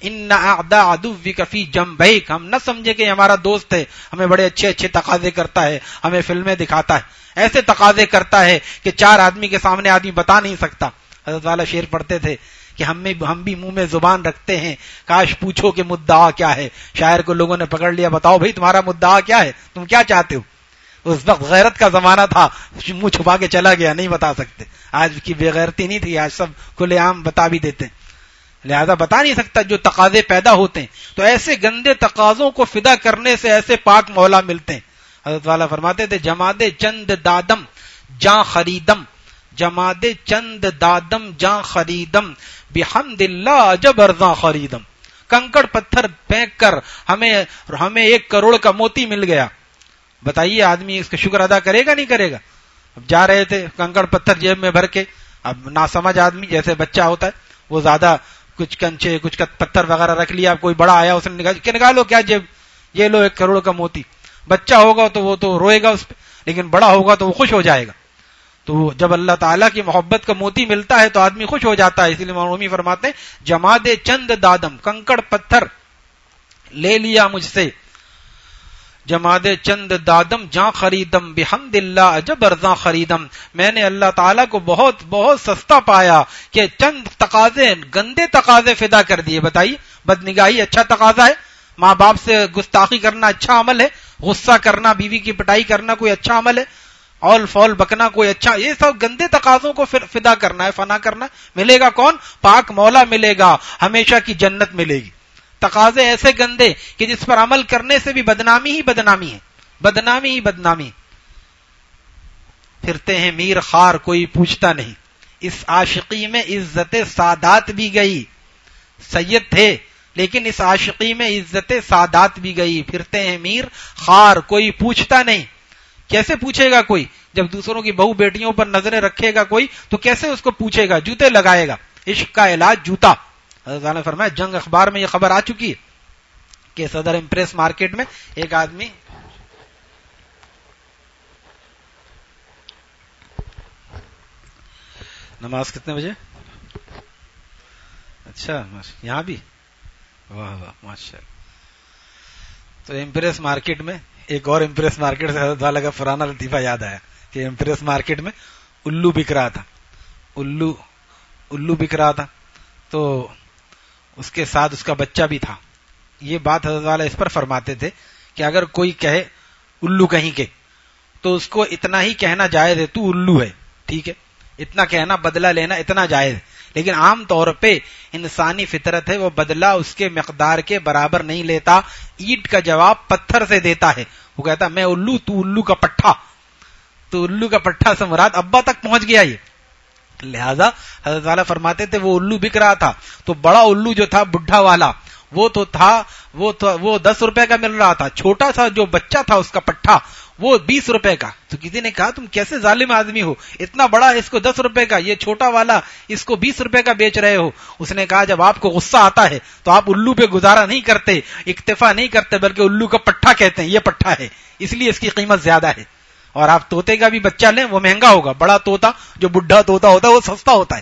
ان ادو کفی جم بھائی ہم نہ سمجھے کہ ہمارا دوست ہے۔ ہمیں بڑے اچھے اچھے تقاضے کرتا ہے۔ ہمیں فلمیں دکھاتا ہے۔ ایسے تقاضے کرتا ہے کہ چار آدمی کے سامنے آدمی بتا نہیں سکتا۔ حضرت والا شیر پڑھتے تھے کہ ہم ہم بھی منہ میں زبان رکھتے ہیں۔ کاش پوچھو کہ مدعا کیا ہے۔ شاعر کو لوگوں نے پکڑ لیا۔ بتاؤ بھائی تمہارا مدعا کیا ہے؟ تم کیا چاہتے ہو؟ اس وقت غیرت کا زمانہ تھا۔ منہ چھپا کے چلا گیا، نہیں بتا سکتے۔ آج کی بے غیرتی نہیں تھی، آج سب کھلے عام بتا بھی دیتے ہیں۔ لہذا بتا نہیں سکتا جو تقاضے پیدا ہوتے ہیں۔ تو ایسے گندے تقاضوں کو فدا کرنے سے ایسے پاک مولا ملتے ہیں۔ حضرت والا فرماتے تھے، جماد چند دادم جاں خریدم۔ جماد چند دادم جاں خریدم۔ بحمد اللہ جب ارزاں خریدم۔ کنکڑ پتھر پھینک کر ہمیں ہمیں ایک کروڑ کا موتی مل گیا۔ بتائیے، آدمی اس کا شکر ادا کرے گا نہیں کرے گا؟ اب جا رہے تھے، کنکڑ پتھر جیب میں بھر کے۔ اب نہ سمجھ آدمی جیسے بچہ ہوتا ہے، وہ زیادہ کچھ کنچے، کچھ پتھر وغیرہ رکھ لیا، کوئی بڑا آیا، اس نے نکالو کیا جیب؟ یہ لو ایک کروڑ کا موتی۔ بچہ ہوگا تو وہ تو روئے گا اس پہ، لیکن بڑا ہوگا تو وہ خوش ہو جائے گا۔ تو جب اللہ تعالیٰ کی محبت کا موتی ملتا ہے تو آدمی خوش ہو جاتا ہے، اسی لیے مومی فرماتے ہیں، جماد چند دادم، کنکڑ پتھر لے لیا مجھ سے۔ جماد چند دادم، جاں خریدم، بحمد اللہ عجب ارزاں خریدم۔ میں نے اللہ تعالیٰ کو بہت بہت سستا پایا کہ چند تقاضے، گندے تقاضے فدا کر دیے۔ بتائیے بد نگاہی اچھا تقاضا ہے؟ ماں باپ سے گستاخی کرنا اچھا عمل ہے؟ غصہ کرنا، بیوی کی پٹائی کرنا کوئی اچھا عمل ہے؟ اول فول بکنا کوئی اچھا یہ سب گندے تقاضوں کو فدا کرنا ہے، فنا کرنا ہے۔ ملے گا کون؟ پاک مولا ملے گا، ہمیشہ کی جنت ملے گی۔ تقاضے ایسے گندے کہ جس پر عمل کرنے سے بھی بدنامی ہی بدنامی ہے۔ بدنامی ہی بدنامی۔ پھرتے ہیں میر خار، کوئی پوچھتا نہیں۔ اس عاشقی میں عزت سادات بھی گئی۔ سید تھے، لیکن اس عاشقی میں عزت سادات بھی گئی۔ پھرتے ہیں میر خار، کوئی پوچھتا نہیں۔ کیسے پوچھے گا کوئی؟ جب دوسروں کی بہو بیٹیوں پر نظریں رکھے گا کوئی، تو کیسے اس کو پوچھے گا؟ جوتے لگائے گا۔ عشق کا علاج جوتا۔ نے فرمایا، جنگ اخبار میں یہ خبر آ چکی ہے کہ صدر امپریس مارکیٹ میں ایک آدمی نماز کتنے بجے؟ اچھا یہاں بھی؟ واہ واہ، ماشاء اللہ۔ تو امپریس مارکیٹ میں ایک اور امپریس مارکیٹ سے حضرت والا کا پرانا لطیفہ یاد آیا کہ امپریس مارکیٹ میں الو بک رہا تھا۔ الو الو بک رہا تھا۔ تو اس کے ساتھ اس کا بچہ بھی تھا۔ یہ بات حضرت والا اس پر فرماتے تھے کہ اگر کوئی کہے الو کہیں کے، تو اس کو اتنا ہی کہنا جائز ہے، تو الو ہے، ٹھیک ہے؟ اتنا کہنا، بدلہ لینا اتنا جائز لیکن عام طور پہ انسانی فطرت ہے، وہ بدلہ اس کے مقدار کے برابر نہیں لیتا، اینٹ کا جواب پتھر سے دیتا ہے۔ وہ کہتا میں الو تو الو کا پٹھا، تو الو کا پٹھا سے مراد ابا تک پہنچ گیا یہ۔ لہذا حضرت والا فرماتے تھے وہ الو بک رہا تھا تو بڑا الو جو تھا بڈھا والا وہ تو تھا وہ تو وہ دس روپے کا مل رہا تھا چھوٹا سا جو بچہ تھا اس کا پٹھا وہ بیس روپے کا تو کسی نے کہا تم کیسے ظالم آدمی ہو اتنا بڑا اس کو دس روپے کا یہ چھوٹا والا اس کو بیس روپے کا بیچ رہے ہو اس نے کہا جب آپ کو غصہ آتا ہے تو آپ الو پہ گزارا نہیں کرتے اکتفا نہیں کرتے بلکہ الو کا پٹھا کہتے ہیں یہ پٹھا ہے اس لیے اس کی قیمت زیادہ ہے اور آپ توتے کا بھی بچہ لیں، وہ مہنگا ہوگا، بڑا توتا جو بڈھا توتا ہوتا ہے، وہ سستا ہوتا ہے۔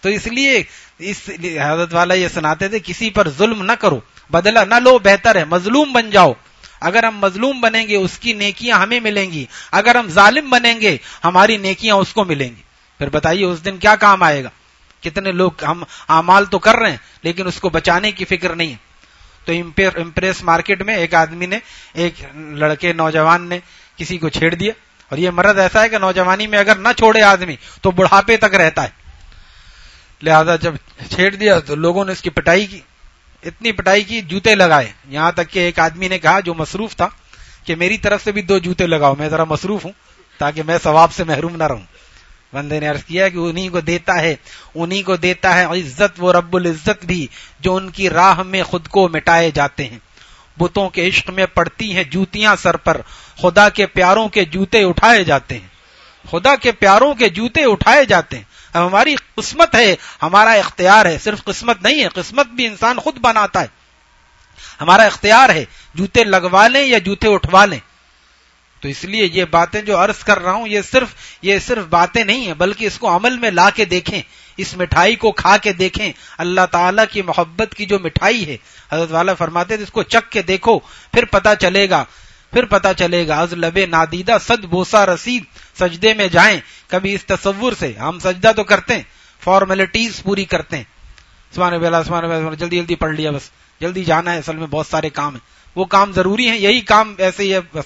تو اس لیے، اس حضرت والا یہ سناتے تھے، کسی پر ظلم نہ کرو بدلا نہ لو، بہتر ہے، مظلوم بن جاؤ۔ اگر ہم مظلوم بنیں گے، اس کی نیکیاں ہمیں ملیں گی۔ اگر ہم ظالم بنیں گے، ہماری نیکیاں اس کو ملیں گی۔ پھر بتائیے، اس دن کیا کام آئے گا؟ کتنے لوگ ہم امال تو کر رہے ہیں، لیکن اس کو بچانے کی فکر نہیں ہے۔ تو امپریس مارکیٹ میں ایک آدمی نے، ایک لڑکے نوجوان نے کسی کو چھیڑ دیا۔ اور یہ مرض ایسا ہے کہ نوجوانی میں اگر نہ چھوڑے آدمی تو بڑھاپے تک رہتا ہے۔ لہذا جب چھیڑ دیا تو لوگوں نے اس کی پٹائی کی۔ اتنی پٹائی کی، جوتے لگائے۔ یہاں تک کہ ایک آدمی نے کہا جو مصروف تھا کہ میری طرف سے بھی دو جوتے لگاؤ، میں ذرا مصروف ہوں تاکہ میں ثواب سے محروم نہ رہوں۔ بندے نے عرض کیا کہ انہی کو دیتا ہے، انہی کو دیتا ہے عزت، وہ رب العزت بھی جو ان کی راہ میں خود کو مٹائے جاتے ہیں۔ بتوں کے عشق میں پڑتی ہیں، جوتیاں سر پر۔ خدا کے پیاروں کے جوتے اٹھائے جاتے ہیں۔ خدا کے پیاروں کے جوتے اٹھائے جاتے ہیں۔ اب ہماری قسمت ہے، ہمارا اختیار ہے، صرف قسمت نہیں ہے، قسمت بھی انسان خود بناتا ہے۔ ہمارا اختیار ہے، جوتے لگوا لیں یا جوتے اٹھوا لیں۔ تو اس لیے یہ باتیں جو عرض کر رہا ہوں، یہ صرف یہ صرف باتیں نہیں ہیں، بلکہ اس کو عمل میں لا کے دیکھیں، اس مٹھائی کو کھا کے دیکھیں۔ اللہ تعالیٰ کی محبت کی جو مٹھائی ہے، حضرت والا فرماتے تھے اس کو چک کے دیکھو، پھر پتا چلے گا۔ پھر پتا چلے گا، از لبے نادیدہ صد بوسا رسید، سجدے میں جائیں۔ کبھی اس تصور سے، ہم سجدہ تو کرتے ہیں فارمیلٹیز پوری کرتے ہیں۔ سمان سمان جلدی جلدی پڑھ لیا بس۔ جلدی جانا ہے، اصل میں بہت سارے کام ہیں۔ وہ کام ضروری ہیں، یہی کام ایسے ہی ہے بس۔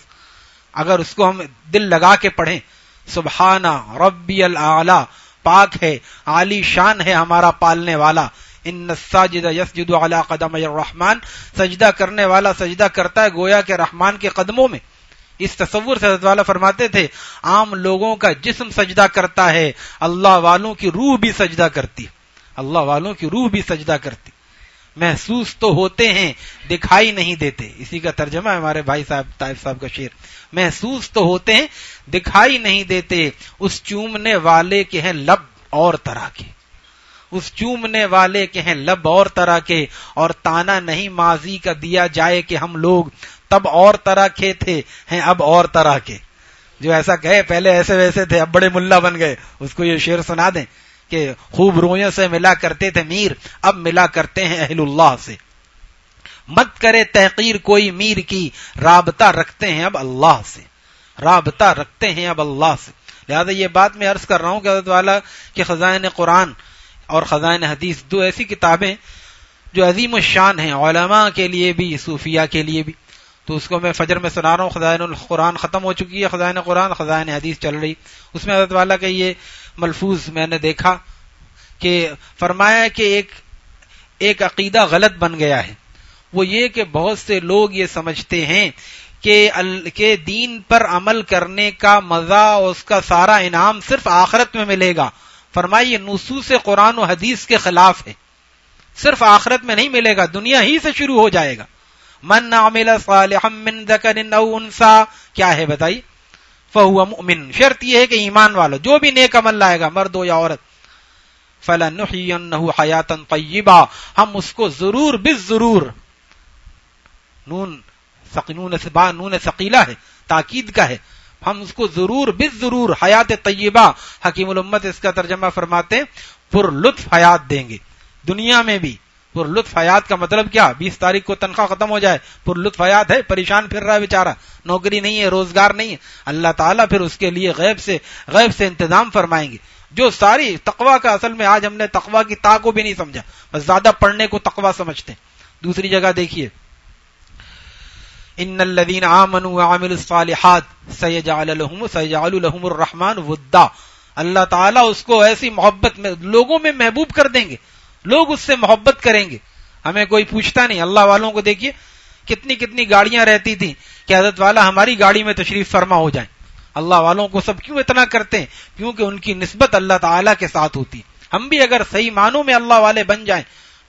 اگر اس کو ہم دل لگا کے پڑھیں سبحانہ ربی العلی پاک ہے، عالی شان ہے ہمارا پالنے والا۔ ان یسجد علی قدم الرحمن، سجدہ کرنے والا سجدہ کرتا ہے گویا کے رحمان کے قدموں میں۔ اس تصور سے والا فرماتے تھے، عام لوگوں کا جسم سجدہ کرتا ہے، اللہ والوں کی روح بھی سجدہ کرتی۔ اللہ والوں کی روح بھی سجدہ کرتی۔ محسوس تو ہوتے ہیں، دکھائی نہیں دیتے۔ اسی کا ترجمہ ہے ہمارے بھائی صاحب طائف صاحب کا شیر محسوس تو ہوتے ہیں، دکھائی نہیں دیتے۔ اس چومنے والے کے ہیں لب اور طرح کے۔ اس چومنے والے کے ہیں، لب اور طرح کے، اور تانا نہیں ماضی کا دیا جائے کہ ہم لوگ تب اور طرح کے تھے، ہیں اب اور طرح کے۔ جو ایسا کہے، پہلے ایسے ویسے تھے، اب بڑے ملا بن گئے۔ اس کو یہ شعر سنا دیں کہ خوب رویوں سے ملا کرتے تھے میر، اب ملا کرتے ہیں اہل اللہ سے۔ مت کرے تحقیر کوئی میر کی، رابطہ رکھتے ہیں اب اللہ سے۔ رابطہ رکھتے ہیں اب اللہ سے۔ لہذا یہ بات میں عرض کر رہا ہوں کہ حضرت والا کہ خزائن قرآن اور خزائن حدیث دو ایسی کتابیں جو عظیم الشان ہیں، علماء کے لیے بھی صوفیہ کے لیے بھی۔ تو اس کو میں فجر میں سنا رہا ہوں، خزائن القرآن ختم ہو چکی ہے، خزائن قرآن، خزائن حدیث چل رہی۔ اس میں حضرت والا کا یہ ملفوظ میں نے دیکھا کہ فرمایا کہ ایک ایک عقیدہ غلط بن گیا ہے۔ وہ یہ کہ بہت سے لوگ یہ سمجھتے ہیں کہ دین پر عمل کرنے کا مزہ اور اس کا سارا انعام صرف آخرت میں ملے گا۔ فرمائیے، نصوص قرآن و حدیث کے خلاف ہے۔ صرف آخرت میں نہیں ملے گا، دنیا ہی سے شروع ہو جائے گا۔ من عمل صالحا من ذکر او انسا کیا ہے بتائیے؟ فہو مؤمن۔ شرط یہ ہے کہ ایمان والو، جو بھی نیک عمل لائے گا، مرد ہو یا عورت۔ فلنحینہ حیاتا طیبا ہم اس کو ضرور بس ضرور۔ نون نون نون ثقیلہ ہے، تاکید کا ہے۔ ہم اس کو ضرور بس ضرور حیات طیبہ حکیم الامت اس کا ترجمہ فرماتے پر لطف حیات دیں گے۔ دنیا میں بھی پر لطف حیات کا مطلب کیا؟ بیس تاریخ کو تنخواہ ختم ہو جائے، پر لطف حیات ہے، پریشان پھر رہا ہے بےچارا نوکری نہیں ہے، روزگار نہیں ہے۔ اللہ تعالیٰ پھر اس کے لیے غیب سے غیب سے انتظام فرمائیں گے۔ جو ساری تقوا کا اصل میں آج ہم نے تقوا کی تا کو بھی نہیں سمجھا، بس زیادہ پڑھنے کو تقوا سمجھتے ہیں۔ دوسری جگہ دیکھیے۔ ان الذين امنوا وعملوا الصالحات سيجعل لهم سيجعل لهم الرحمن ودا اللہ تعالیٰ اس کو ایسی محبت میں لوگوں میں محبوب کر دیں گے۔ لوگ اس سے محبت کریں گے۔ ہمیں کوئی پوچھتا نہیں۔ اللہ والوں کو دیکھیے، کتنی کتنی گاڑیاں رہتی تھیں کہ حضرت والا ہماری گاڑی میں تشریف فرما ہو جائیں۔ اللہ والوں کو سب کیوں اتنا کرتے ہیں؟ کیونکہ ان کی نسبت اللہ تعالیٰ کے ساتھ ہوتی۔ ہم بھی اگر صحیح معنوں میں اللہ والے بن جائیں۔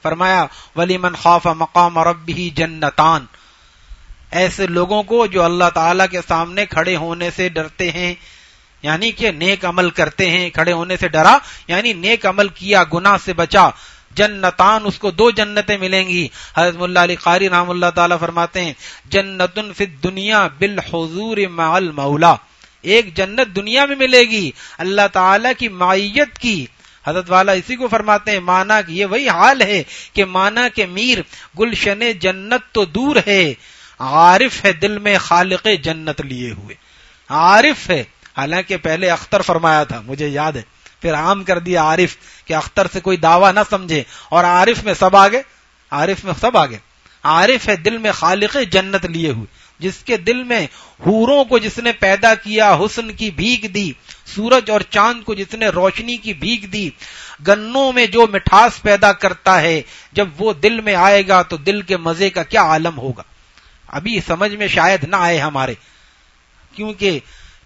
فرمایا ولی من خوف مقام رب ہی جنتان۔ ایسے لوگوں کو جو اللہ تعالی کے سامنے کھڑے ہونے سے ڈرتے ہیں یعنی کہ نیک عمل کرتے ہیں، کھڑے ہونے سے ڈرا یعنی نیک عمل کیا، گناہ سے بچا، جنتان اس کو دو جنتیں ملیں گی۔ حضرت اللہ علی قاری رحم اللہ تعالی فرماتے ہیں جنت فی دنیا بالحضور مع المولا۔ ایک جنت دنیا میں ملے گی، اللہ تعالی کی معیت کی۔ حضرت والا اسی کو فرماتے ہیں، مانا کہ یہ وہی حال ہے کہ مانا کہ میر، گلشن جنت تو دور ہے۔ عارف ہے دل میں خالق جنت لیے ہوئے۔ عارف ہے۔ حالانکہ پہلے اختر فرمایا تھا، مجھے یاد ہے۔ پھر عام کر دیا عارف کہ اختر سے کوئی دعویٰ نہ سمجھے اور عارف میں سب آگے۔ عارف میں سب آگے۔ عارف ہے دل میں خالق جنت لیے ہوئے۔ جس کے دل میں ہوروں کو جس نے پیدا کیا، حسن کی بھیگ دی، سورج اور چاند کو جس نے روشنی کی بھیگ دی، گنوں میں جو مٹھاس پیدا کرتا ہے، جب وہ دل میں آئے گا تو دل کے مزے کا کیا عالم ہوگا۔ ابھی سمجھ میں شاید نہ آئے ہمارے، کیونکہ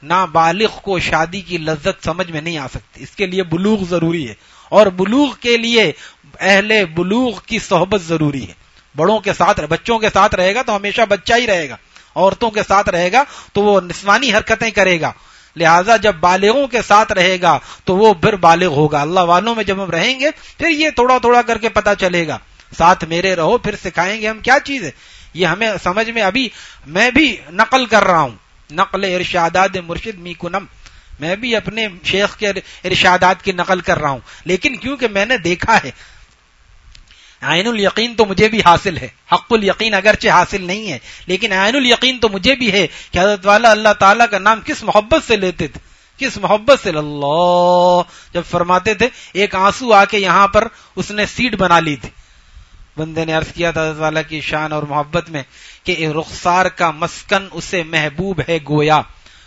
نابالغ کو شادی کی لذت سمجھ میں نہیں آ سکتی۔ اس کے لیے بلوغ ضروری ہے۔ اور بلوغ کے لیے اہل بلوغ کی صحبت ضروری ہے۔ بڑوں کے ساتھ بچوں کے ساتھ رہے گا تو ہمیشہ بچہ ہی رہے گا۔ عورتوں کے ساتھ رہے گا تو وہ نسوانی حرکتیں کرے گا۔ لہذا جب بالغوں کے ساتھ رہے گا تو وہ پھر بالغ ہوگا۔ اللہ والوں میں جب ہم رہیں گے، پھر یہ تھوڑا تھوڑا کر کے پتا چلے گا۔ ساتھ میرے رہو، پھر سکھائیں گے ہم کیا چیز ہے۔ یہ ہمیں سمجھ میں ابھی میں بھی نقل کر رہا ہوں۔ نقل ارشادات مرشد می کنم میں بھی اپنے شیخ کے ارشادات کی نقل کر رہا ہوں۔ لیکن کیونکہ میں نے دیکھا ہے، عین الیقین تو مجھے بھی حاصل ہے۔ حق الیقین اگرچہ حاصل نہیں ہے، لیکن عین الیقین تو مجھے بھی ہے کہ حضرت والا اللہ تعالیٰ کا نام کس محبت سے لیتے تھے۔ کس محبت سے؟ اللہ۔ جب فرماتے تھے، ایک آنسو آ کے یہاں پر اس نے سیٹ بنا لی تھی۔ بندے نے عرض کیا تھا والا کی شان اور محبت میں کہ رخسار کا مسکن اسے محبوب ہے گویا۔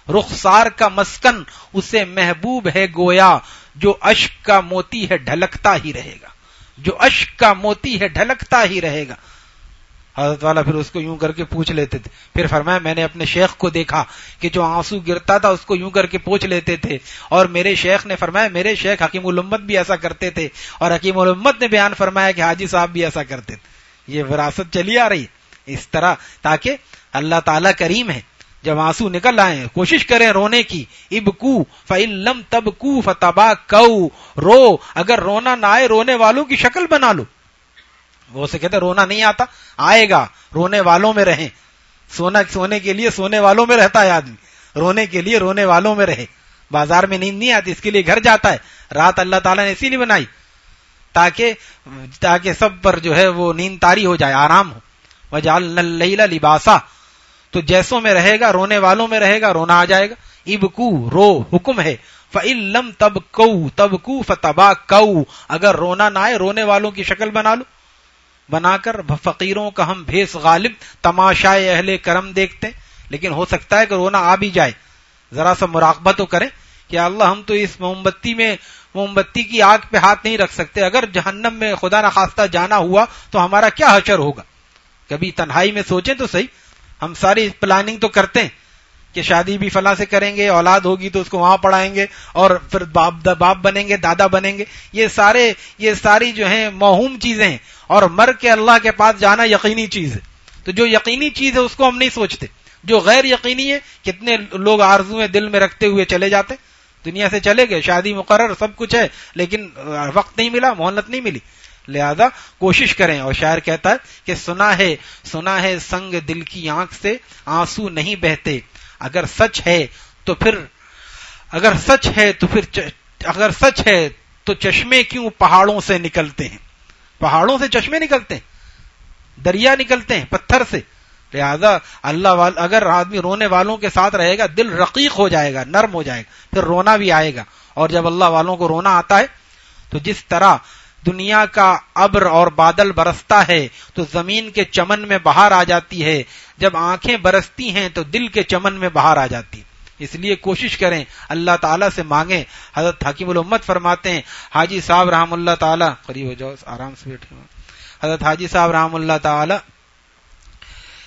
رخسار کا مسکن اسے محبوب ہے گویا۔ جو اشک کا موتی ہے ڈھلکتا ہی رہے گا۔ جو اشک کا موتی ہے ڈھلکتا ہی رہے گا۔ حضرت والا پھر اس کو یوں کر کے پوچھ لیتے تھے۔ پھر فرمایا، میں نے اپنے شیخ کو دیکھا کہ جو آنسو گرتا تھا اس کو یوں کر کے پوچھ لیتے تھے۔ اور میرے شیخ نے فرمایا، میرے شیخ حکیم الامت بھی ایسا کرتے تھے۔ اور حکیم الامت نے بیان فرمایا کہ حاجی صاحب بھی ایسا کرتے تھے۔ یہ وراثت چلی آ رہی اس طرح تاکہ اللہ تعالیٰ کریم ہے۔ جب آنسو نکل آئے، کوشش کریں رونے کی۔ اب کو فلم تب کو فتبا کو رو، اگر رونا نہ آئے، رونے والوں کی شکل بنا لو۔ وہ سے کہتے رونا نہیں آتا، آئے گا، رونے والوں میں رہیں۔ سونا، سونے کے لیے سونے والوں میں رہتا ہے آدمی۔ رونے کے لیے رونے والوں میں رہے۔ بازار میں نیند نہیں آتی، اس کے لیے گھر جاتا ہے۔ رات اللہ تعالیٰ نے اسی لیے بنائی، تاکہ تاکہ سب پر جو ہے وہ نیند تاری ہو جائے، آرام ہو۔ وجال لباسا۔ تو جیسوں میں رہے گا، رونے والوں میں رہے گا، رونا آ جائے گا۔ اب کو رو، حکم ہے۔ فعلم تب کو تب کو فتبا کو اگر رونا نہ آئے، رونے والوں کی شکل بنا لو۔ بنا کر فقیروں کا ہم بھیس غالب، تماشائے اہل کرم دیکھتے۔ لیکن ہو سکتا ہے کہ رونا آ بھی جائے۔ ذرا سا مراقبہ تو کریں کہ اللہ ہم تو اس موم بتی میں موم بتی کی آگ پہ ہاتھ نہیں رکھ سکتے۔ اگر جہنم میں خدا نخواستہ جانا ہوا تو ہمارا کیا حشر ہوگا؟ کبھی تنہائی میں سوچیں تو صحیح۔ ہم ساری پلاننگ تو کرتے ہیں۔ کہ شادی بھی فلاں سے کریں گے، اولاد ہوگی تو اس کو وہاں پڑھائیں گے، اور پھر باپ باپ بنیں گے، دادا بنیں گے۔ یہ سارے یہ ساری جو ہیں موہوم چیزیں ہیں۔ اور مر کے اللہ کے پاس جانا یقینی چیز ہے۔ تو جو یقینی چیز ہے اس کو ہم نہیں سوچتے۔ جو غیر یقینی ہے، کتنے لوگ آرزو دل میں رکھتے ہوئے چلے جاتے۔ دنیا سے چلے گئے، شادی مقرر، سب کچھ ہے، لیکن وقت نہیں ملا محنت نہیں ملی۔ لہذا کوشش کریں۔ اور شاعر کہتا ہے کہ سنا ہے سنا ہے سنگ دل کی آنکھ سے، آنسو نہیں بہتے۔ اگر سچ ہے تو پھر، اگر سچ ہے تو پھر اگر سچ ہے تو چشمے کیوں پہاڑوں سے نکلتے ہیں؟ پہاڑوں سے چشمے نکلتے ہیں، دریا نکلتے ہیں پتھر سے۔ لہذا اللہ وال، اگر آدمی رونے والوں کے ساتھ رہے گا، دل رقیق ہو جائے گا، نرم ہو جائے گا، پھر رونا بھی آئے گا۔ اور جب اللہ والوں کو رونا آتا ہے تو جس طرح دنیا کا ابر اور بادل برستا ہے تو زمین کے چمن میں باہر آ جاتی ہے۔ جب آنکھیں برستی ہیں تو دل کے چمن میں باہر آ جاتی۔ اس لیے کوشش کریں، اللہ تعالیٰ سے مانگیں۔ حضرت حکیم الامت فرماتے ہیں، حاجی صاحب رحم اللہ تعالیٰ، قریب ہو جاؤ، آرام سے بیٹھے حضرت حاجی صاحب رحم اللہ تعالی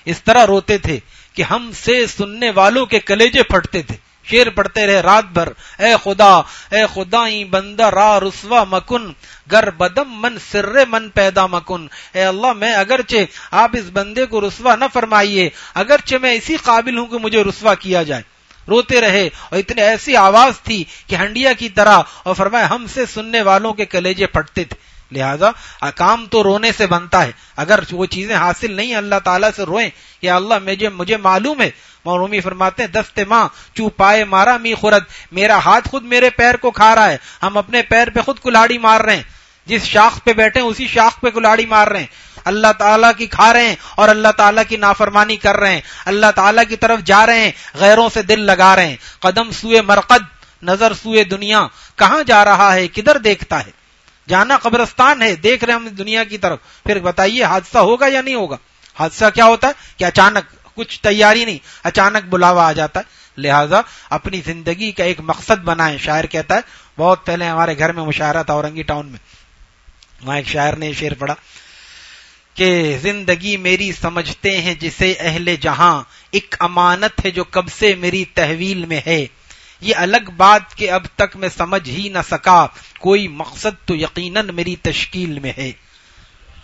اس طرح روتے تھے کہ ہم سے سننے والوں کے کلیجے پھٹتے تھے۔ شیر پڑھتے رہے رات بھر۔ اے خدا اے خدا بندہ، را رسوا مکن، گر بدم من سر من پیدا مکن۔ اے اللہ، میں اگرچہ آپ اس بندے کو رسوا نہ فرمائیے، اگرچہ میں اسی قابل ہوں کہ مجھے رسوا کیا جائے۔ روتے رہے اور اتنے ایسی آواز تھی کہ ہنڈیا کی طرح اور فرمایا، ہم سے سننے والوں کے کلیجے پھٹتے تھے۔ لہذا کام تو رونے سے بنتا ہے۔ اگر وہ چیزیں حاصل نہیں اللہ تعالیٰ سے روئیں کہ اللہ مجھے مجھے معلوم ہے۔ مورومی فرماتے ہیں، دست ماں چو پائے مارا می خورد۔ میرا ہاتھ خود میرے پیر کو کھا رہا ہے۔ ہم اپنے پیر پہ خود کلاڑی مار رہے ہیں۔ جس شاخ پہ بیٹھے اسی شاخ پہ کلاڑی مار رہے ہیں۔ اللہ تعالیٰ کی کھا رہے ہیں اور اللہ تعالیٰ کی نافرمانی کر رہے ہیں۔ اللہ تعالیٰ کی طرف جا رہے ہیں، غیروں سے دل لگا رہے ہیں۔ قدم سوئے مرقد، نظر سوئے دنیا۔ کہاں جا رہا ہے؟ کدھر دیکھتا ہے؟ جانا قبرستان ہے، دیکھ رہے ہم دنیا کی طرف۔ پھر بتائیے، حادثہ ہوگا یا نہیں ہوگا؟ حادثہ کیا ہوتا ہے؟ کہ اچانک کچھ تیاری نہیں، اچانک بلاوا آ جاتا ہے۔ لہذا اپنی زندگی کا ایک مقصد بنائیں، شاعر کہتا ہے۔ بہت پہلے ہمارے گھر میں مشاعرہ تھا اورنگی ٹاؤن میں۔ وہاں ایک شاعر نے شعر پڑھا کہ زندگی میری سمجھتے ہیں جسے اہل جہاں، ایک امانت ہے جو کب سے میری تحویل میں ہے۔ یہ الگ بات کہ اب تک میں سمجھ ہی نہ سکا، کوئی مقصد تو یقیناً میری تشکیل میں ہے۔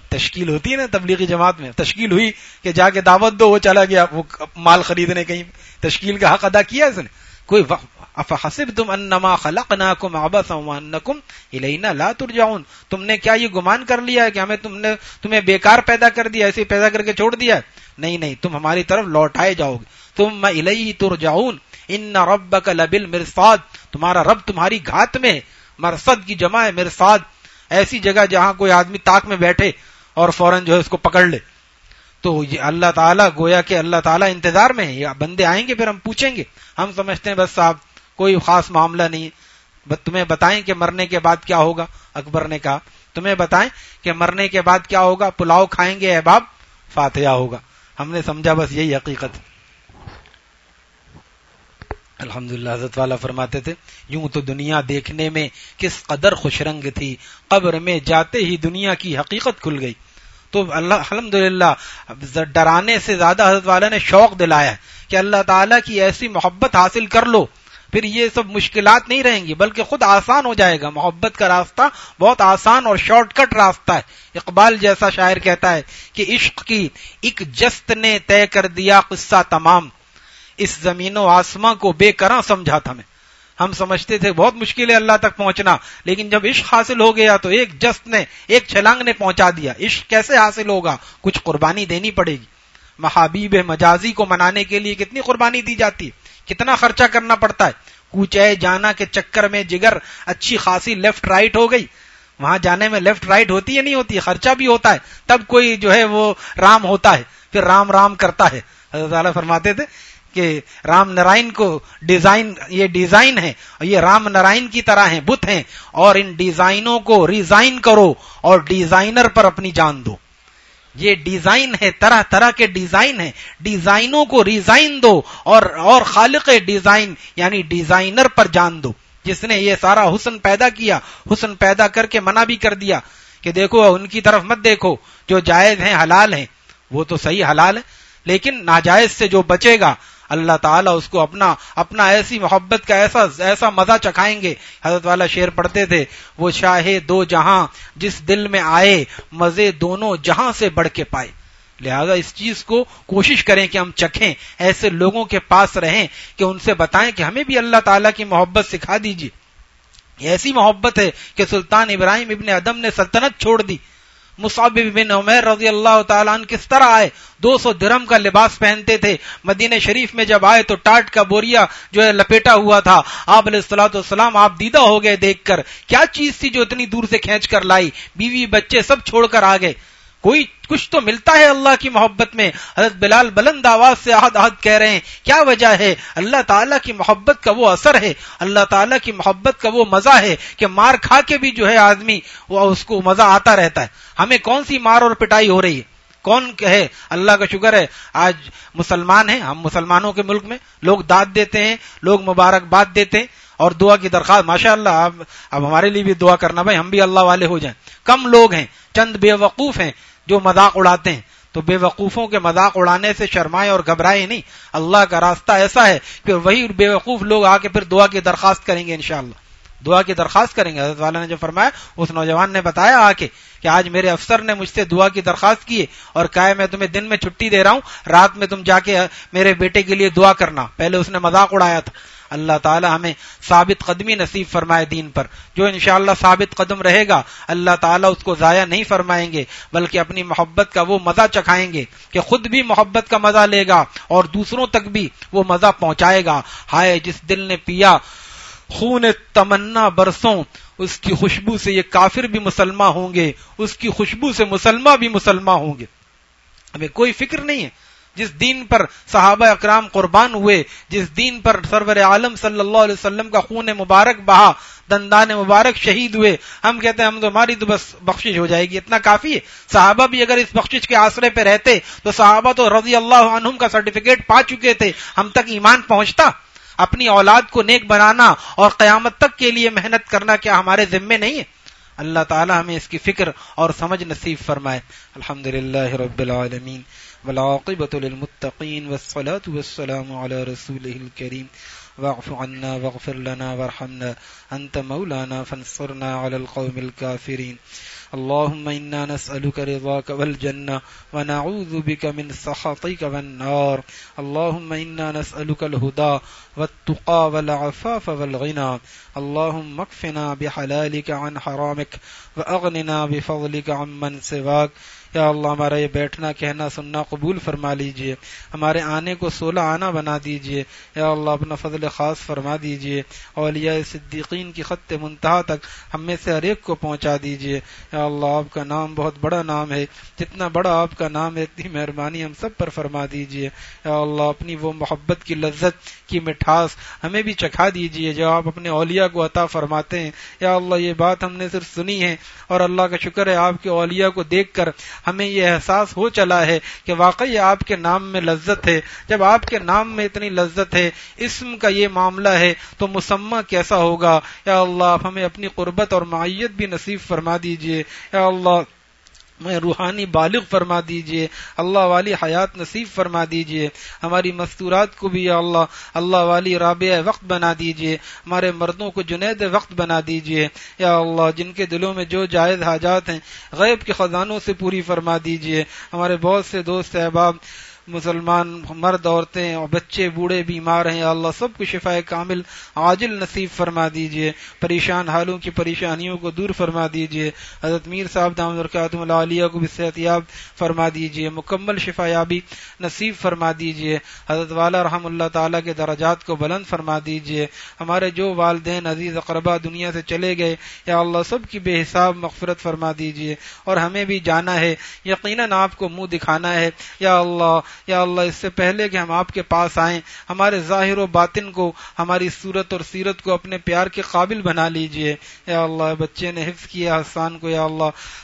تشکیل ہوتی ہے نا تبلیغی جماعت میں، تشکیل ہوئی کہ جا کے دعوت دو، وہ چلا گیا، وہ مال خریدنے کہیں۔ تشکیل کا حق ادا کیا اس نے؟ کوئی افحسب تم انما خلق ناکم آبس الینا لا ترجعون۔ تم نے کیا یہ گمان کر لیا ہے کہ ہمیں تم نے، تمہیں بیکار پیدا کر دیا، ایسے پیدا کر کے چھوڑ دیا نہیں نہیں، تم ہماری طرف لوٹائے جاؤ گے۔ تم میں الہی ترجعون۔ ان رب کا لبل مرساد تمہارا رب تمہاری گھات میں مرسد کی جمع ہے مرساد ایسی جگہ جہاں کوئی آدمی تاک میں بیٹھے اور فوراً جو ہے اس کو پکڑ لے تو یہ اللہ تعالیٰ گویا کہ اللہ تعالیٰ انتظار میں ہے یا بندے آئیں گے پھر ہم پوچھیں گے ہم سمجھتے ہیں بس صاحب کوئی خاص معاملہ نہیں تمہیں بتائیں کہ مرنے کے بعد کیا ہوگا اکبر نے کہا تمہیں بتائیں کہ مرنے کے بعد کیا ہوگا پلاؤ کھائیں گے احباب فاتحہ ہوگا ہم نے سمجھا بس یہی حقیقت الحمد للہ حضرت والا فرماتے تھے، یوں تو دنیا دیکھنے میں کس قدر خوش رنگ تھی، قبر میں جاتے ہی دنیا کی حقیقت کھل گئی۔ تو اللہ الحمد ڈرانے سے زیادہ حضرت والا نے شوق دلایا کہ اللہ تعالیٰ کی ایسی محبت حاصل کر لو۔ پھر یہ سب مشکلات نہیں رہیں گی، بلکہ خود آسان ہو جائے گا۔ محبت کا راستہ بہت آسان اور شارٹ کٹ راستہ ہے۔ اقبال جیسا شاعر کہتا ہے کہ عشق کی ایک جست نے طے کر دیا قصہ تمام۔ اس زمین و آسماں کو بے کراں سمجھا تھا میں۔ ہم سمجھتے تھے بہت مشکل ہے اللہ تک پہنچنا، لیکن جب عشق حاصل ہو گیا تو ایک جست نے، ایک چھلانگ نے پہنچا دیا۔ عشق کیسے حاصل ہوگا؟ کچھ قربانی دینی پڑے گی۔ محابیب مجازی کو منانے کے لیے کتنی قربانی دی جاتی؟ ہے کتنا خرچہ کرنا پڑتا ہے؟ کوچے جانا کے چکر میں جگر اچھی خاصی لیفٹ رائٹ ہو گئی۔ وہاں جانے میں لیفٹ رائٹ ہوتی ہے نہیں ہوتی؟ خرچہ بھی ہوتا ہے۔ تب کوئی جو ہے وہ رام ہوتا ہے، پھر رام رام کرتا ہے۔ حضرت فرماتے تھے کہ رام نارائن کو ڈیزائن یہ ڈیزائن ہے یہ رام نارائن کی طرح ہیں، بت ہیں۔ اور ان ڈیزائنوں کو ریزائن کرو اور ڈیزائنر پر اپنی جان دو۔ یہ ڈیزائن ہے، طرح طرح کے ڈیزائن ہیں۔ ڈیزائنوں کو ریزائن دو اور اور خالق ڈیزائن یعنی ڈیزائنر پر جان دو۔ جس نے یہ سارا حسن پیدا کیا، حسن پیدا کر کے منع بھی کر دیا کہ دیکھو، ان کی طرف مت دیکھو، جو جائز ہیں، حلال ہیں۔ وہ تو صحیح حلال ہے لیکن ناجائز سے جو بچے گا اللہ تعالیٰ اس کو اپنا اپنا ایسی محبت کا ایسا ایسا مزہ چکھائیں گے۔ حضرت والا شیر پڑھتے تھے، وہ شاہ دو جہاں جس دل میں آئے، مزے دونوں جہاں سے بڑھ کے پائے۔ لہذا اس چیز کو کوشش کریں کہ ہم چکھیں، ایسے لوگوں کے پاس رہیں کہ ان سے بتائیں کہ ہمیں بھی اللہ تعالیٰ کی محبت سکھا دیجیے۔ ایسی محبت ہے کہ سلطان ابراہیم ابن ادم نے سلطنت چھوڑ دی۔ مصعب بن عمیر رضی اللہ تعالیٰ عنہ کس طرح آئے؟ دو سو درم کا لباس پہنتے تھے۔ مدینہ شریف میں جب آئے تو ٹاٹ کا بوریا جو ہے لپیٹا ہوا تھا۔ آپ علیہ السلاۃ والسلام آپ دیدہ ہو گئے دیکھ کر۔ کیا چیز تھی جو اتنی دور سے کھینچ کر لائی؟ بیوی بچے سب چھوڑ کر آ گئے۔ کوئی کچھ تو ملتا ہے اللہ کی محبت میں۔ حضرت بلال بلند آواز سے عہد عہد کہہ رہے ہیں، کیا وجہ ہے؟ اللہ تعالیٰ کی محبت کا وہ اثر ہے، اللہ تعالیٰ کی محبت کا وہ مزہ ہے کہ مار کھا کے بھی جو ہے آدمی، وہ اس کو مزہ آتا رہتا ہے۔ ہمیں کون سی مار اور پٹائی ہو رہی ہے؟ کون ہے اللہ کا شکر ہے، آج مسلمان ہیں، ہم مسلمانوں کے ملک میں لوگ داد دیتے ہیں، لوگ مبارکباد دیتے ہیں اور دعا کی درخواست ماشاء اللہ اب اب ہمارے لیے بھی دعا کرنا، بھائی، ہم بھی اللہ والے ہو جائیں۔ کم لوگ ہیں، چند بے وقوف ہیں جو مذاق اڑاتے ہیں تو بے وقوفوں کے مذاق اڑانے سے شرمائے اور گھبرائے نہیں۔ اللہ کا راستہ ایسا ہے کہ وہی بے وقوف لوگ آ کے پھر دعا کی درخواست کریں گے انشاءاللہ۔ دعا کی درخواست کریں گے۔ حضرت والا نے جو فرمایا، اس نوجوان نے بتایا آ کے کہ آج میرے افسر نے مجھ سے دعا کی درخواست کی اور کہا میں تمہیں دن میں چھٹی دے رہا ہوں، رات میں تم جا کے میرے بیٹے کے لیے دعا کرنا۔ پہلے اس نے مذاق اڑایا تھا۔ اللہ تعالی ہمیں ثابت قدمی نصیب فرمائے دین پر۔ جو انشاءاللہ ثابت قدم رہے گا، اللہ تعالیٰ اس کو ضائع نہیں فرمائیں گے، بلکہ اپنی محبت کا وہ مزہ چکھائیں گے کہ خود بھی محبت کا مزہ لے گا اور دوسروں تک بھی وہ مزہ پہنچائے گا۔ ہائے، جس دل نے پیا خون تمنا برسوں، اس کی خوشبو سے یہ کافر بھی مسلمان ہوں گے، اس کی خوشبو سے مسلمان بھی مسلمان ہوں گے۔ ہمیں کوئی فکر نہیں ہے۔ جس دین پر صحابہ اکرام قربان ہوئے، جس دین پر سرور عالم صلی اللہ علیہ وسلم کا خون مبارک بہا، دندان مبارک شہید ہوئے، ہم کہتے ہیں ہم تو ہماری تو بس بخشش ہو جائے گی، اتنا کافی ہے۔ صحابہ بھی اگر اس بخشش کے آسرے پہ رہتے، تو صحابہ تو رضی اللہ عنہم کا سرٹیفکیٹ پا چکے تھے، ہم تک ایمان پہنچتا۔ اپنی اولاد کو نیک بنانا اور قیامت تک کے لیے محنت کرنا کیا ہمارے ذمے نہیں ہے؟ اللہ تعالی ہمیں اس کی فکر اور سمجھ نصیب فرمائے۔ الحمد رب العالمین۔ والعاقبة للمتقين والصلاة والسلام على رسوله الكريم. واعف عنا واغفر لنا وارحمنا. أنت مولانا فانصرنا على القوم الكافرين. اللهم إنا نسألك رضاك والجنة ونعوذ بك من سخطك والنار. اللهم إنا نسألك الهدى والتقى والعفاف والغنى. اللهم اكفنا بحلالك عن حرامك وأغننا بفضلك عن من سواك. یا اللہ ہمارا یہ بیٹھنا، کہنا، سننا، قبول فرما لیجیے۔ ہمارے آنے کو سولہ آنا بنا دیجیے۔ یا اللہ اپنا فضل خاص فرما دیجیے۔ اولیاء صدیقین کی خط منتہا تک ہم میں سے ہر ایک کو پہنچا دیجیے۔ یا اللہ آپ کا نام بہت بڑا نام ہے۔ جتنا بڑا آپ کا نام ہے، اتنی مہربانی ہم سب پر فرما دیجیے۔ یا اللہ اپنی وہ محبت کی لذت، کی مٹھاس ہمیں بھی چکھا دیجیے جو آپ اپنے اولیاء کو عطا فرماتے ہیں۔ یا اللہ یہ بات ہم نے صرف سنی ہے اور اللہ کا شکر ہے آپ کے اولیاء کو دیکھ کر ہمیں یہ احساس ہو چلا ہے کہ واقعی آپ کے نام میں لذت ہے۔ جب آپ کے نام میں اتنی لذت ہے، اسم کا یہ معاملہ ہے، تو مسمہ کیسا ہوگا؟ یا اللہ، آپ ہمیں اپنی قربت اور معیت بھی نصیب فرما دیجیے۔ یا اللہ میں روحانی بالغ فرما دیجیے، اللہ والی حیات نصیب فرما دیجیے، ہماری مستورات کو بھی یا اللہ اللہ والی رابع وقت بنا دیجیے، ہمارے مردوں کو جنید وقت بنا دیجیے، یا اللہ جن کے دلوں میں جو جائز حاجات ہیں، غیب کے خزانوں سے پوری فرما دیجیے، ہمارے بہت سے دوست احباب مسلمان مرد عورتیں اور بچے بوڑھے بیمار ہیں اللہ سب کو شفا کامل، عاجل نصیب فرما دیجیے۔ پریشان حالوں کی پریشانیوں کو دور فرما دیجیے۔ حضرت میر صاحب دام العالیہ کو بھی صحت یاب فرما دیجیے۔ مکمل شفا یابی نصیب فرما دیجیے۔ حضرت والا رحم اللہ تعالیٰ کے درجات کو بلند فرما دیجیے۔ ہمارے جو والدین عزیز اقربا دنیا سے چلے گئے، یا اللہ سب کی بے حساب مغفرت فرما دیجیے۔ اور ہمیں بھی جانا ہے، یقیناً آپ کو منہ دکھانا ہے۔ یا اللہ یا اللہ، اس سے پہلے کہ ہم آپ کے پاس آئیں، ہمارے ظاہر و باطن کو، ہماری صورت اور سیرت کو اپنے پیار کے قابل بنا لیجیے۔ یا اللہ، بچے نے حفظ کیا حسان کو، یا اللہ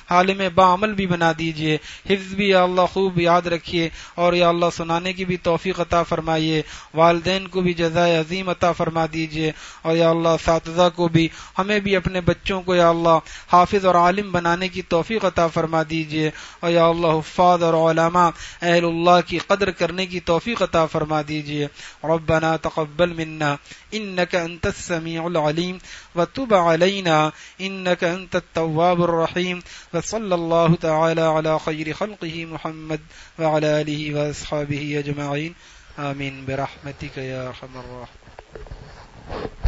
عالم با عمل بھی بنا دیجیے۔ حفظ بھی، یا اللہ، خوب یاد رکھیے اور یا اللہ، سنانے کی بھی توفیق عطا فرمائیے۔ والدین کو بھی جزائے عظیم عطا فرما دیجیے۔ اور یا اللہ، اساتذہ کو بھی، ہمیں بھی اپنے بچوں کو، یا اللہ، حافظ اور عالم بنانے کی توفیق عطا فرما دیجیے۔ اور یا اللہ، حفاظ اور علماء، اہل اللہ کی قدر کرنے کی توفیق عطا فرما دیجیے ربنا تقبل منا انك انت السميع العليم وتب علينا انك انت التواب الرحيم وصلى الله تعالى على خير خلقه محمد وعلى اله واصحابه اجمعين آمين برحمتك يا ارحم الراحمين